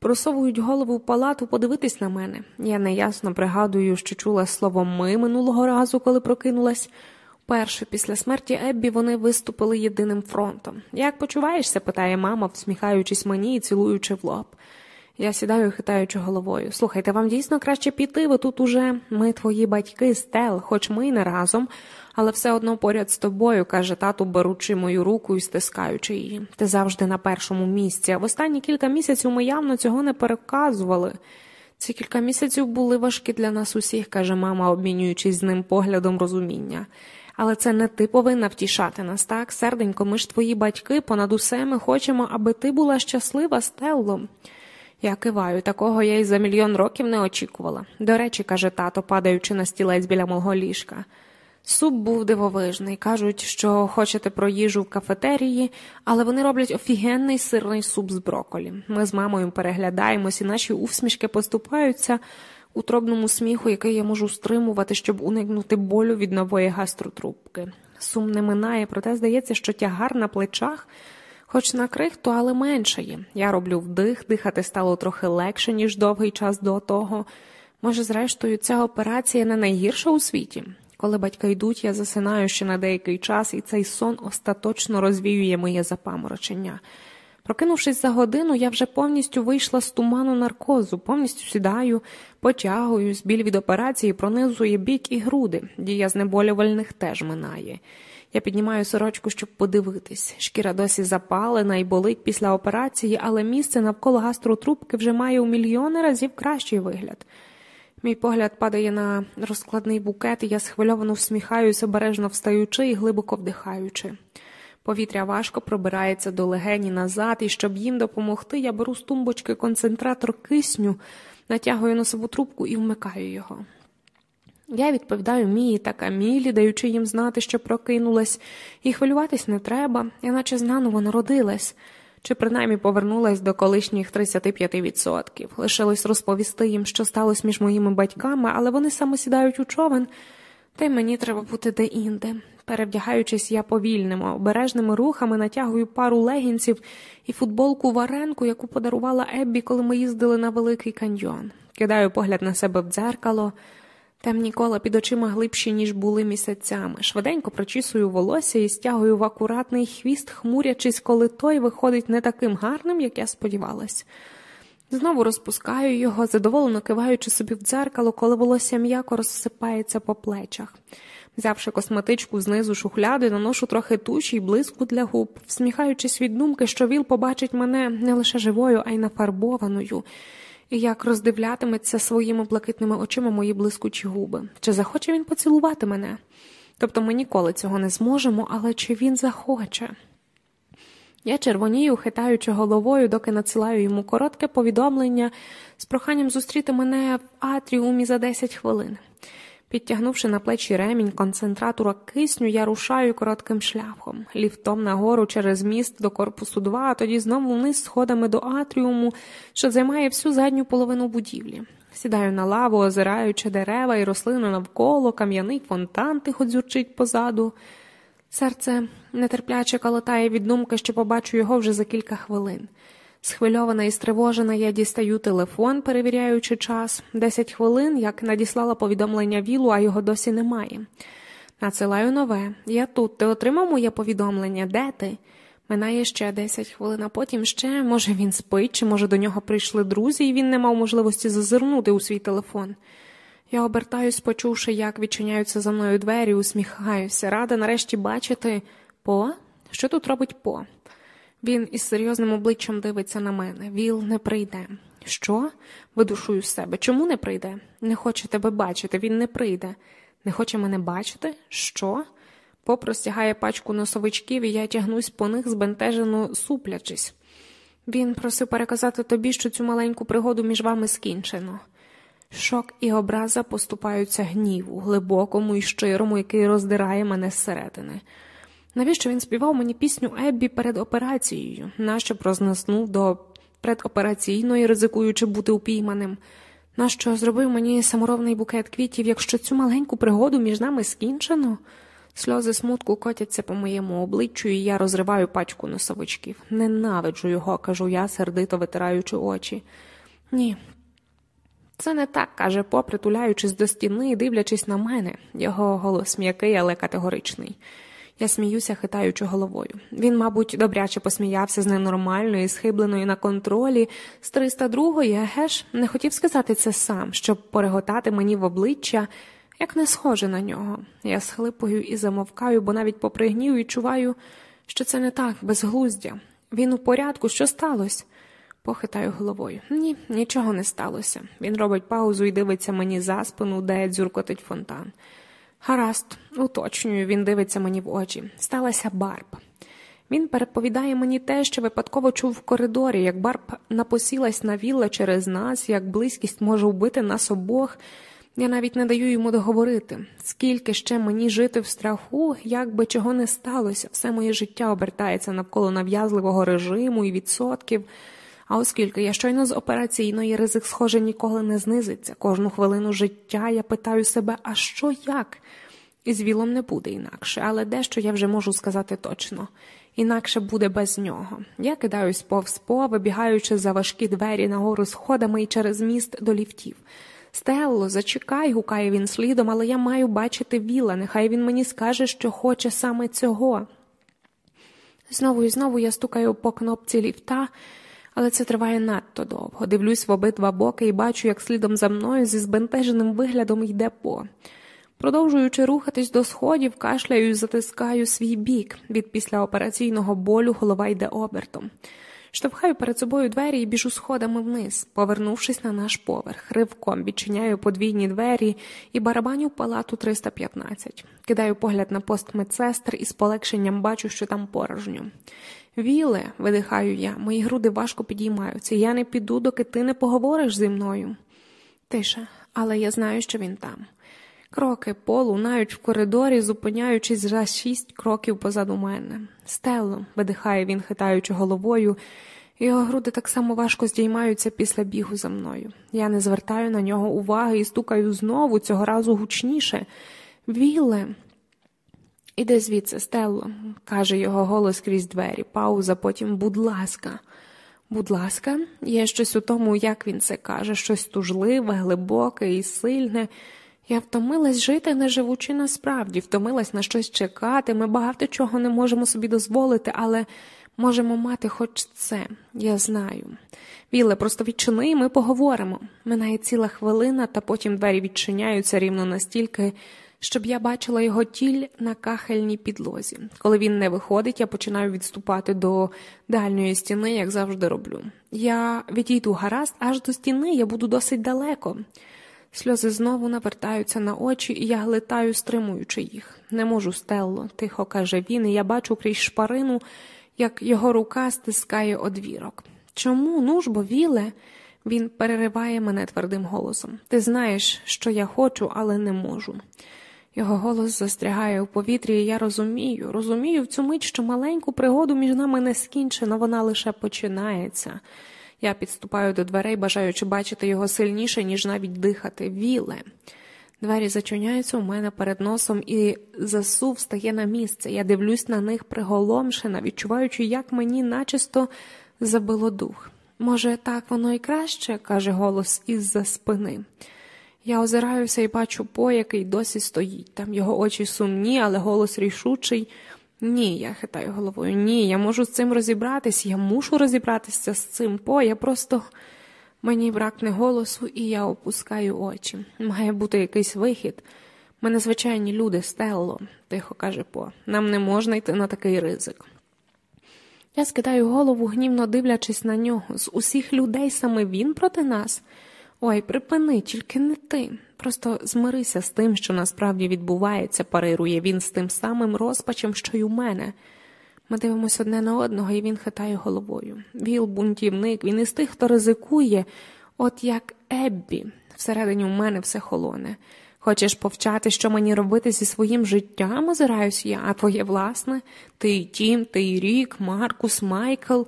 просовують голову в палату подивитись на мене. Я неясно пригадую, що чула слово ми минулого разу, коли прокинулась. Перше після смерті Еббі вони виступили єдиним фронтом. Як почуваєшся? питає мама, всміхаючись мені і цілуючи в лоб. Я сідаю, хитаючи головою. Слухайте, вам дійсно краще піти, ви тут уже ми твої батьки, стел, хоч ми й не разом, але все одно поряд з тобою, каже тату, беручи мою руку і стискаючи її. Ти завжди на першому місці. В останні кілька місяців ми явно цього не переказували. Ці кілька місяців були важкі для нас усіх, каже мама, обмінюючись з ним поглядом розуміння. Але це не ти повинна втішати нас, так, серденько, ми ж твої батьки, понад усе ми хочемо, аби ти була щаслива, Стелло. Я киваю, такого я й за мільйон років не очікувала. До речі, каже тато, падаючи на стілець біля мого ліжка. Суп був дивовижний. Кажуть, що хочете про їжу в кафетерії, але вони роблять офігенний сирний суп з броколі. Ми з мамою переглядаємось, і наші усмішки поступаються утробному сміху, який я можу стримувати, щоб уникнути болю від нової гастротрубки. Сум не минає, проте здається, що тягар на плечах, хоч на крихту, але меншає. Я роблю вдих, дихати стало трохи легше, ніж довгий час до того. Може, зрештою, ця операція не найгірша у світі. Коли батьки йдуть, я засинаю ще на деякий час, і цей сон остаточно розвіює моє запаморочення. Прокинувшись за годину, я вже повністю вийшла з туману наркозу, повністю сідаю, потягуюсь, біль від операції пронизує бік і груди, дія знеболювальних теж минає. Я піднімаю сорочку, щоб подивитись. Шкіра досі запалена і болить після операції, але місце навколо гастротрубки вже має у мільйони разів кращий вигляд. Мій погляд падає на розкладний букет, і я схвильовано всміхаюся, обережно встаючи і глибоко вдихаючи. Повітря важко пробирається до легені назад, і щоб їм допомогти, я беру з тумбочки концентратор кисню, натягую носову трубку і вмикаю його. Я відповідаю Мії та Камілі, даючи їм знати, що прокинулась, і хвилюватись не треба, я знаново народилась, чи принаймні повернулась до колишніх 35%. Лишилось розповісти їм, що сталося між моїми батьками, але вони саме сідають у човен, та й мені треба бути де-інде. Перевдягаючись, я повільними, обережними рухами натягую пару легінців і футболку варенку, яку подарувала Еббі, коли ми їздили на Великий каньйон. Кидаю погляд на себе в дзеркало. Темні кола під очима глибші, ніж були місяцями. Швиденько прочісую волосся і стягую в акуратний хвіст, хмурячись, коли той виходить не таким гарним, як я сподівалась. Знову розпускаю його, задоволено киваючи собі в дзеркало, коли волосся м'яко розсипається по плечах. Взявши косметичку знизу шухляди, наношу трохи туші й блиску для губ, всміхаючись від думки, що Віл побачить мене не лише живою, а й нафарбованою, як роздивлятиметься своїми блакитними очима мої блискучі губи. Чи захоче він поцілувати мене? Тобто ми ніколи цього не зможемо, але чи він захоче? Я червонію, хитаючи головою, доки надсилаю йому коротке повідомлення з проханням зустріти мене в атріумі за 10 хвилин. Підтягнувши на плечі ремінь концентратора кисню, я рушаю коротким шляхом, ліфтом нагору через міст до корпусу 2, а тоді знову вниз сходами до атріуму, що займає всю задню половину будівлі. Сідаю на лаву, озираючи дерева і рослини навколо, кам'яний фонтан тихо дзюрчить позаду. Серце нетерпляче калатає від думки, що побачу його вже за кілька хвилин. Схвильована і стривожена, я дістаю телефон, перевіряючи час. Десять хвилин, як надіслала повідомлення Вілу, а його досі немає. Надсилаю нове. Я тут. Ти отримав моє повідомлення? Де ти? Минає ще десять хвилин, а потім ще, може, він спить, чи, може, до нього прийшли друзі, і він не мав можливості зазирнути у свій телефон. Я обертаюсь, почувши, як відчиняються за мною двері, усміхаюся. Рада нарешті бачити по. Що тут робить по? Він із серйозним обличчям дивиться на мене. Віл не прийде. Що? Видушую з себе. Чому не прийде? Не хоче тебе бачити, він не прийде. Не хоче мене бачити? Що? Поп розтягає пачку носовичків, і я тягнусь по них, збентежено суплячись. Він просив переказати тобі, що цю маленьку пригоду між вами скінчено. Шок і образа поступаються гніву, глибокому і щирому, який роздирає мене зсередини. Навіщо він співав мені пісню Еббі перед операцією, нащо прознаснув до предопераційної, ризикуючи бути упійманим? Нащо зробив мені саморовний букет квітів, якщо цю маленьку пригоду між нами скінчено? Сльози смутку котяться по моєму обличчю, і я розриваю пачку носовичків. Ненавиджу його, кажу я, сердито витираючи очі. Ні. Це не так, каже поп, притуляючись до стіни і дивлячись на мене. Його голос м'який, але категоричний. Я сміюся, хитаючи головою. Він, мабуть, добряче посміявся з ненормальної, схибленої на контролі з 302-ї, а геш, не хотів сказати це сам, щоб переготати мені в обличчя, як не схоже на нього. Я схлипую і замовкаю, бо навіть попри гнів відчуваю, що це не так, безглуздя. Він у порядку, що сталося? Похитаю головою. Ні, нічого не сталося. Він робить паузу і дивиться мені за спину, де дзюркотить фонтан. Гаразд, уточнюю, він дивиться мені в очі. Сталася Барб. Він переповідає мені те, що випадково чув в коридорі, як Барб напосілась на вілла через нас, як близькість може вбити нас обох. Я навіть не даю йому договорити, скільки ще мені жити в страху, як би чого не сталося, все моє життя обертається навколо нав'язливого режиму і відсотків. А оскільки я щойно з операційної ризик, схоже, ніколи не знизиться. Кожну хвилину життя я питаю себе, а що як? І з вілом не буде інакше, але дещо я вже можу сказати точно. Інакше буде без нього. Я кидаюсь повз по, вибігаючи за важкі двері нагору сходами і через міст до ліфтів. Стелло, зачекай, гукає він слідом, але я маю бачити віла. Нехай він мені скаже, що хоче саме цього. Знову і знову я стукаю по кнопці ліфта, але це триває надто довго. Дивлюсь в обидва боки і бачу, як слідом за мною зі збентеженим виглядом йде по. Продовжуючи рухатись до сходів, кашляю і затискаю свій бік. Від післяопераційного болю голова йде обертом. Штовхаю перед собою двері і біжу сходами вниз, повернувшись на наш поверх, ривком відчиняю подвійні двері і барабаню в палату 315. Кидаю погляд на пост медсестр і з полегшенням бачу, що там порожньо. Віле, видихаю я, мої груди важко підіймаються. Я не піду, доки ти не поговориш зі мною. Тише, але я знаю, що він там. Кроки по лунають в коридорі, зупиняючись за шість кроків позаду мене. Стелло, видихає він, хитаючи головою, його груди так само важко здіймаються після бігу за мною. Я не звертаю на нього уваги і стукаю знову, цього разу гучніше. Віле. Іди звідси, Стелло, каже його голос крізь двері. Пауза, потім, будь ласка. Будь ласка, є щось у тому, як він це каже, щось тужливе, глибоке і сильне. Я втомилась жити, не живучи насправді, втомилась на щось чекати. Ми багато чого не можемо собі дозволити, але можемо мати хоч це, я знаю. Віле, просто відчини, і ми поговоримо. Минає ціла хвилина, та потім двері відчиняються рівно настільки, щоб я бачила його тіль на кахельній підлозі. Коли він не виходить, я починаю відступати до дальньої стіни, як завжди роблю. Я відійду гаразд, аж до стіни я буду досить далеко. Сльози знову навертаються на очі, і я глитаю, стримуючи їх. Не можу, Стелло, тихо каже він, і я бачу крізь шпарину, як його рука стискає одвірок. Чому? Ну ж бо, Віле? Він перериває мене твердим голосом. Ти знаєш, що я хочу, але не можу. Його голос застрягає у повітрі, і я розумію, розумію в цю мить, що маленьку пригоду між нами не скінчено, вона лише починається. Я підступаю до дверей, бажаючи бачити його сильніше, ніж навіть дихати. Віле. Двері зачиняються у мене перед носом, і засув стає на місце. Я дивлюсь на них приголомшена, відчуваючи, як мені начисто забило дух. Може, так воно і краще, каже голос із-за спини. Я озираюся і бачу по, який досі стоїть. Там його очі сумні, але голос рішучий. Ні, я хитаю головою. Ні, я можу з цим розібратись, я мушу розібратися з цим по, я просто мені бракне голосу, і я опускаю очі. Має бути якийсь вихід. Ми незвичайні люди, Стелло, тихо каже По. Нам не можна йти на такий ризик. Я скидаю голову, гнівно дивлячись на нього. З усіх людей саме він проти нас. Ой, припини, тільки не ти. Просто змирися з тим, що насправді відбувається, парирує він з тим самим розпачем, що й у мене. Ми дивимося одне на одного, і він хитає головою. Віл, бунтівник, він із тих, хто ризикує, от як Еббі. Всередині у мене все холоне. Хочеш повчати, що мені робити зі своїм життям, озираюсь я, а твоє власне, ти і Тім, ти і Рік, Маркус, Майкл.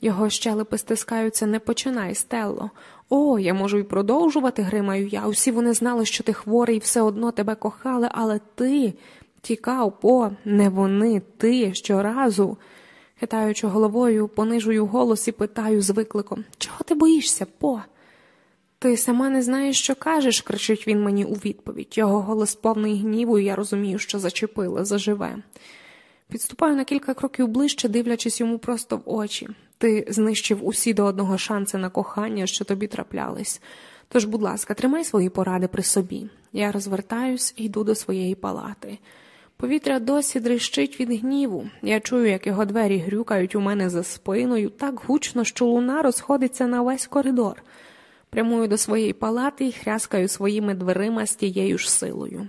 Його щелепи стискаються, не починай, Стелло. О, я можу й продовжувати, гримаю я. Усі вони знали, що ти хворий і все одно тебе кохали, але ти тікав, по, не вони, ти щоразу. Хитаючи головою, понижую голос і питаю з викликом Чого ти боїшся, по? Ти сама не знаєш, що кажеш, кричить він мені у відповідь. Його голос повний гніву, і я розумію, що зачепила, заживе. Підступаю на кілька кроків ближче, дивлячись йому просто в очі. Ти знищив усі до одного шанси на кохання, що тобі траплялись. Тож, будь ласка, тримай свої поради при собі. Я розвертаюсь і йду до своєї палати. Повітря досі дрищить від гніву. Я чую, як його двері грюкають у мене за спиною так гучно, що луна розходиться на весь коридор. Прямую до своєї палати і хряскаю своїми дверима з тією ж силою.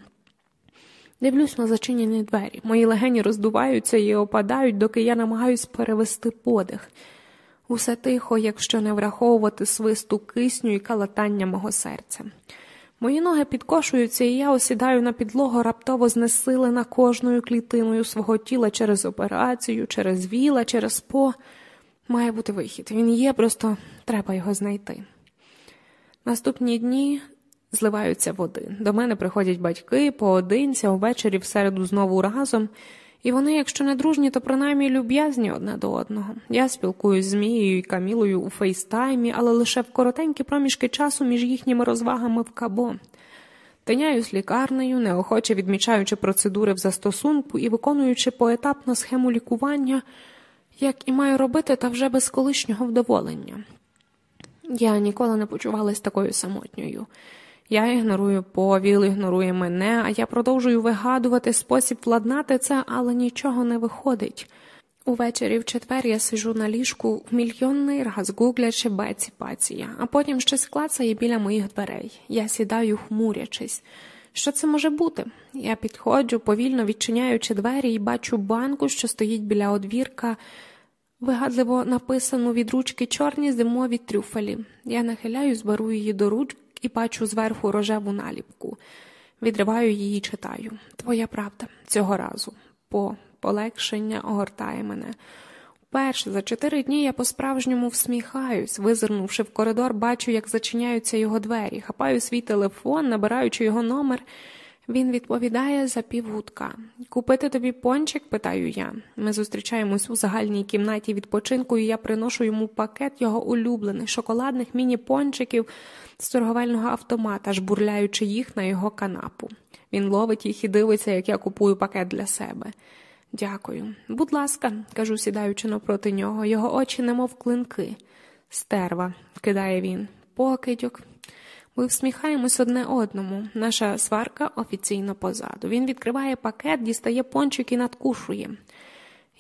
Дивлюсь на зачинені двері. Мої легені роздуваються і опадають, доки я намагаюсь перевести подих. Усе тихо, якщо не враховувати свисту кисню і калатання мого серця. Мої ноги підкошуються, і я осідаю на підлогу, раптово знесилена кожною клітиною свого тіла через операцію, через віла, через по. Має бути вихід. Він є, просто треба його знайти. Наступні дні зливаються в один. До мене приходять батьки поодинці, а ввечері в середу знову разом. І вони, якщо не дружні, то принаймні люб'язні одне до одного. Я спілкуюсь з Мією і Камілою у фейстаймі, але лише в коротенькі проміжки часу між їхніми розвагами в кабо. Тиняюсь лікарнею, неохоче відмічаючи процедури в застосунку і виконуючи поетапно схему лікування, як і маю робити, та вже без колишнього вдоволення. Я ніколи не почувалась такою самотньою. Я ігнорую повіл, ігнорує мене, а я продовжую вигадувати спосіб владнати це, але нічого не виходить. Увечері в четвер я сижу на ліжку в мільйонний раз гуглячи беці пація, а потім щось клацає біля моїх дверей. Я сідаю, хмурячись. Що це може бути? Я підходжу, повільно відчиняючи двері, і бачу банку, що стоїть біля одвірка, вигадливо написану від ручки чорні зимові трюфелі. Я нахиляюсь, беру її до ручки і бачу зверху рожеву наліпку. Відриваю її читаю. Твоя правда, цього разу. По полегшення огортає мене. Вперше за чотири дні я по-справжньому всміхаюсь, визирнувши в коридор, бачу, як зачиняються його двері, хапаю свій телефон, набираючи його номер. Він відповідає за півгудка. Купити тобі пончик? питаю я. Ми зустрічаємось у загальній кімнаті відпочинку, і я приношу йому пакет його улюблених шоколадних міні-пончиків з торговельного автомата, жбурляючи їх на його канапу. Він ловить їх і дивиться, як я купую пакет для себе. Дякую. Будь ласка, кажу, сідаючи напроти нього, його очі немов клинки. Стерва, кидає він, покидьок. Ми всміхаємось одне одному. Наша сварка офіційно позаду. Він відкриває пакет, дістає пончик і надкушує.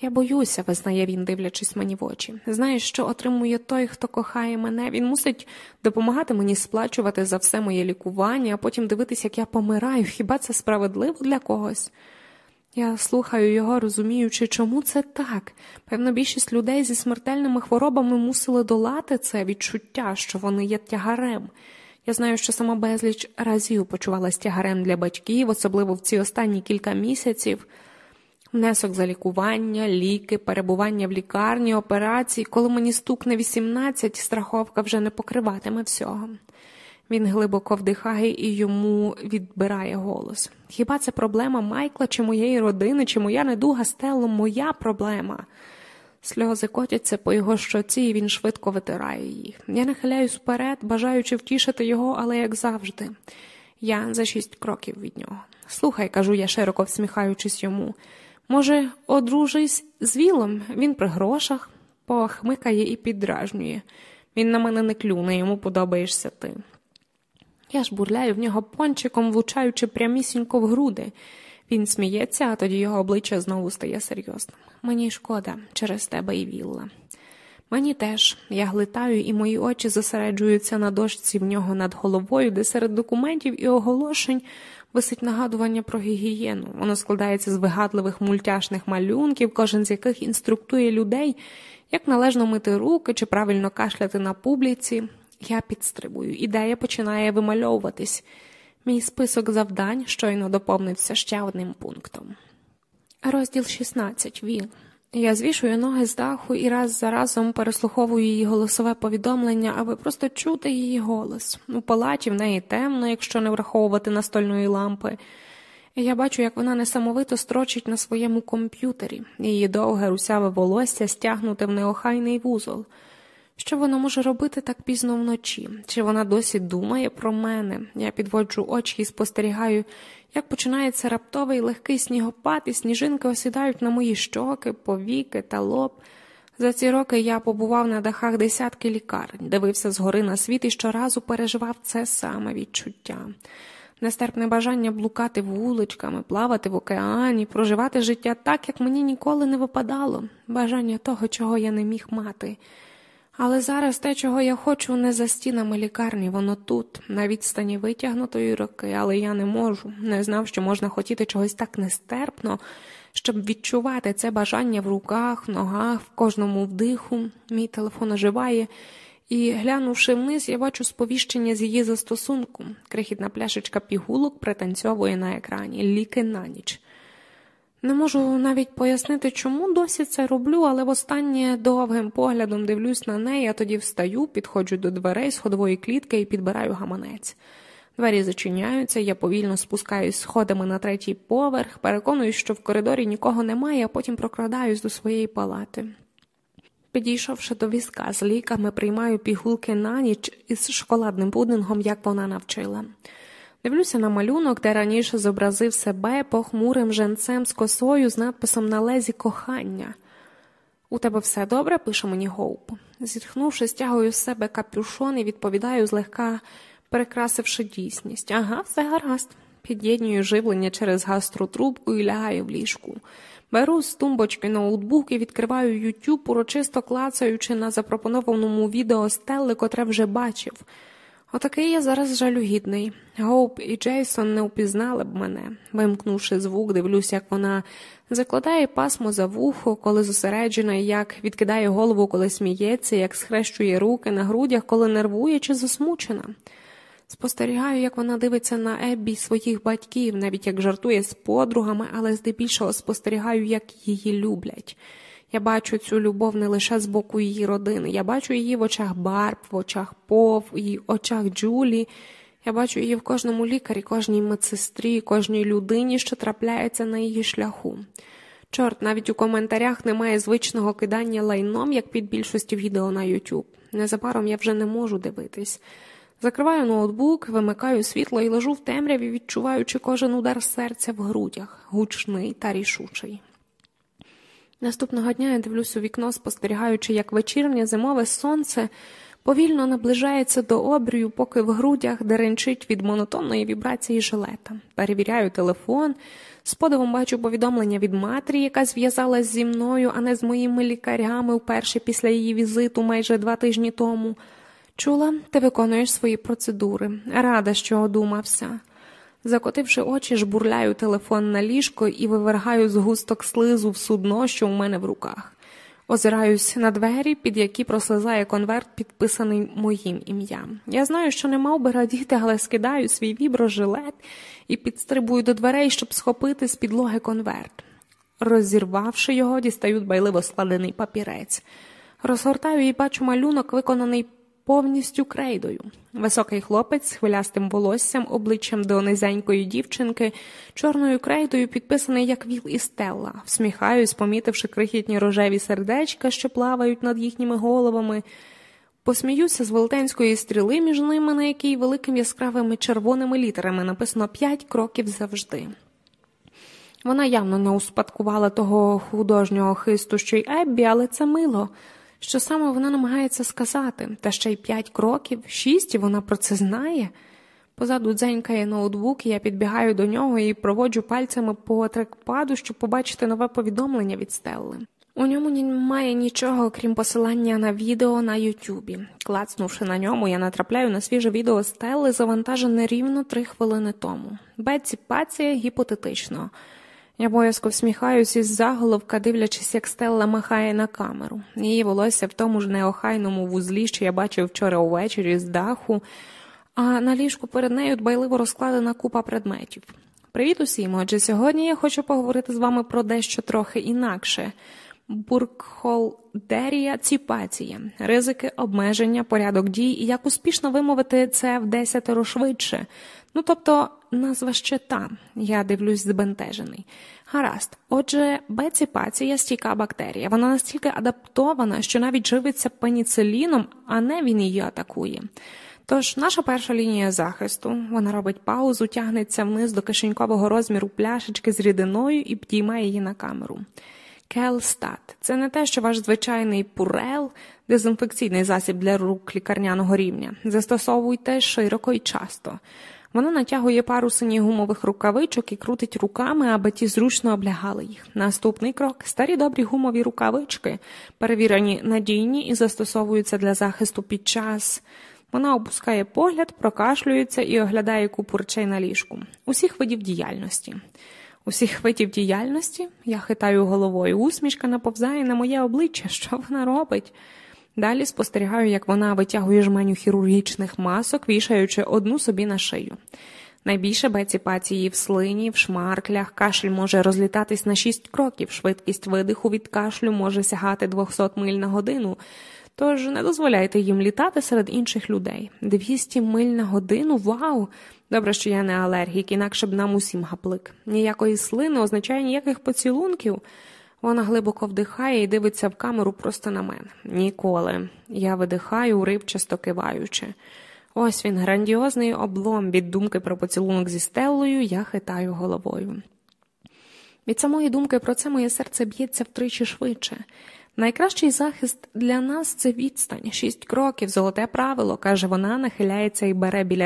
Я боюся, визнає він, дивлячись мені в очі. Знаєш, що отримує той, хто кохає мене. Він мусить допомагати мені сплачувати за все моє лікування, а потім дивитися, як я помираю. Хіба це справедливо для когось? Я слухаю його, розуміючи, чому це так. Певно, більшість людей зі смертельними хворобами мусили долати це відчуття, що вони є тягарем. Я знаю, що сама безліч разів почувалась тягарем для батьків, особливо в ці останні кілька місяців. Внесок за лікування, ліки, перебування в лікарні, операції, коли мені стукне 18, страховка вже не покриватиме всього. Він глибоко вдихає і йому відбирає голос. Хіба це проблема Майкла чи моєї родини, чи моя недуга Стелло моя проблема? Сльози котяться по його щоці, і він швидко витирає їх. Я нахиляюсь вперед, бажаючи втішити його, але як завжди, я за шість кроків від нього. Слухай, кажу я, широко всміхаючись йому. Може, одружись з Вілом? Він при грошах, похмикає і піддражнює. Він на мене не клюне, йому подобаєшся ти. Я ж бурляю в нього пончиком, влучаючи прямісінько в груди. Він сміється, а тоді його обличчя знову стає серйозним. Мені шкода через тебе і Вілла. Мені теж я глитаю, і мої очі зосереджуються на дошці в нього над головою, де серед документів і оголошень висить нагадування про гігієну. Воно складається з вигадливих мультяшних малюнків, кожен з яких інструктує людей, як належно мити руки чи правильно кашляти на публіці. Я підстрибую, ідея починає вимальовуватись. Мій список завдань щойно доповнився ще одним пунктом. Розділ 16. Віл. Я звішую ноги з даху і раз за разом переслуховую її голосове повідомлення, аби просто чути її голос. У палаті в неї темно, якщо не враховувати настольної лампи. Я бачу, як вона несамовито строчить на своєму комп'ютері, її довге русяве волосся стягнуте в неохайний вузол. Що вона може робити так пізно вночі? Чи вона досі думає про мене? Я підводжу очі і спостерігаю, як починається раптовий легкий снігопад, і сніжинки осідають на мої щоки, повіки та лоб. За ці роки я побував на дахах десятки лікарень, дивився згори на світ і щоразу переживав це саме відчуття. Нестерпне бажання блукати вуличками, плавати в океані, проживати життя так, як мені ніколи не випадало, бажання того, чого я не міг мати. Але зараз те, чого я хочу, не за стінами лікарні, воно тут, на відстані витягнутої роки, але я не можу, не знав, що можна хотіти чогось так нестерпно, щоб відчувати це бажання в руках, ногах, в кожному вдиху. Мій телефон оживає, і, глянувши вниз, я бачу сповіщення з її застосунку. Крихітна пляшечка пігулок пританцьовує на екрані, ліки на ніч. Не можу навіть пояснити, чому досі це роблю, але востаннє довгим поглядом дивлюсь на неї, а тоді встаю, підходжу до дверей з ходової клітки і підбираю гаманець. Двері зачиняються, я повільно спускаюсь сходами на третій поверх, переконуюсь, що в коридорі нікого немає, а потім прокрадаюсь до своєї палати. Підійшовши до візка з ліками, приймаю пігулки на ніч із шоколадним пудингом, як вона навчила. Дивлюся на малюнок, де раніше зобразив себе похмурим женцем з косою з надписом на лезі кохання. У тебе все добре, пише мені Гоуп. Зітхнувши, стягую з себе капюшон і відповідаю, злегка перекрасивши дійсність. Ага, все гаразд. Під'єднюю живлення через гастротрубку і лягаю в ліжку. Беру з тумбочки ноутбук і відкриваю YouTube, урочисто клацаючи на запропонованому відео стелли, котре вже бачив. Отакий я зараз жалюгідний. Гоуп і Джейсон не упізнали б мене. Вимкнувши звук, дивлюся, як вона закладає пасмо за вухо, коли зосереджена, як відкидає голову, коли сміється, як схрещує руки на грудях, коли нервує чи засмучена. Спостерігаю, як вона дивиться на Еббі своїх батьків, навіть як жартує з подругами, але здебільшого спостерігаю, як її люблять. Я бачу цю любов не лише з боку її родини, я бачу її в очах Барб, в очах Пов, в очах Джулі. Я бачу її в кожному лікарі, кожній медсестрі, кожній людині, що трапляється на її шляху. Чорт, навіть у коментарях немає звичного кидання лайном, як під більшості відео на YouTube. Незабаром я вже не можу дивитись. Закриваю ноутбук, вимикаю світло і лежу в темряві, відчуваючи кожен удар серця в грудях, гучний та рішучий. Наступного дня я дивлюсь у вікно, спостерігаючи, як вечірнє зимове сонце повільно наближається до обрію, поки в грудях деренчить від монотонної вібрації жилета. Перевіряю телефон, з подивом бачу повідомлення від матері, яка зв'язалась зі мною, а не з моїми лікарями вперше після її візиту майже два тижні тому. Чула, ти виконуєш свої процедури. Рада, що одумався. Закотивши очі, жбурляю телефон на ліжко і вивергаю згусток слизу в судно, що у мене в руках. Озираюсь на двері, під які прослизає конверт, підписаний моїм ім'ям. Я знаю, що не мав би радіти, але скидаю свій віброжилет і підстрибую до дверей, щоб схопити з підлоги конверт. Розірвавши його, дістаю дбайливо складений папірець. Розгортаю і бачу малюнок, виконаний повністю крейдою. Високий хлопець з хвилястим волоссям, обличчям до низенької дівчинки, чорною крейдою підписаний як віл і стелла, всміхаюсь, помітивши крихітні рожеві сердечка, що плавають над їхніми головами. Посміюся з велетенської стріли між ними, на якій великими яскравими червоними літерами написано п'ять кроків завжди. Вона явно не успадкувала того художнього хисту, що й Еббі, але це мило що саме вона намагається сказати, та ще й п'ять кроків, шість, і вона про це знає. Позаду дзенькає ноутбук, я підбігаю до нього і проводжу пальцями по трекпаду, щоб побачити нове повідомлення від Стелли. У ньому немає нічого, крім посилання на відео на Ютубі. Клацнувши на ньому, я натрапляю на свіже відео Стелли, завантажене рівно три хвилини тому. Бетсі паці гіпотетично. Я боязко всміхаюсь із заголовка, дивлячись, як Стелла махає на камеру. Її волосся в тому ж неохайному вузлі, що я бачив вчора увечері з даху, а на ліжку перед нею дбайливо розкладена купа предметів. Привіт усім! Отже, сьогодні я хочу поговорити з вами про дещо трохи інакше. Буркхолдерія ціпація, ризики, обмеження, порядок дій і як успішно вимовити це в десятеро швидше. Ну тобто назва ще та, я дивлюсь збентежений. Гаразд, отже, беціпація стійка бактерія. Вона настільки адаптована, що навіть живиться пеніциліном, а не він її атакує. Тож наша перша лінія захисту, вона робить паузу, тягнеться вниз до кишенькового розміру пляшечки з рідиною і підіймає її на камеру. Келстат це не те, що ваш звичайний пурел, дезінфекційний засіб для рук лікарняного рівня. Застосовуйте широко і часто. Вона натягує пару синіх гумових рукавичок і крутить руками, аби ті зручно облягали їх. Наступний крок старі добрі гумові рукавички, перевірені надійні і застосовуються для захисту під час. Вона опускає погляд, прокашлюється і оглядає купу речей на ліжку. Усіх видів діяльності. Усіх видів діяльності я хитаю головою. Усмішка наповзає на моє обличчя. Що вона робить? Далі спостерігаю, як вона витягує жменю хірургічних масок, вішаючи одну собі на шию. Найбільше беціпації в слині, в шмарклях, кашель може розлітатись на шість кроків, швидкість видиху від кашлю може сягати 200 миль на годину. Тож не дозволяйте їм літати серед інших людей. 200 миль на годину вау! Добре, що я не алергік, інакше б нам усім гаплик. Ніякої слини означає ніяких поцілунків. Вона глибоко вдихає і дивиться в камеру просто на мене. Ніколи. Я видихаю, уривчасто киваючи. Ось він, грандіозний облом від думки про поцілунок зі стеллою, я хитаю головою. Від самої думки про це моє серце б'ється втричі швидше. Найкращий захист для нас це відстань, шість кроків, золоте правило, каже вона, нахиляється і бере біля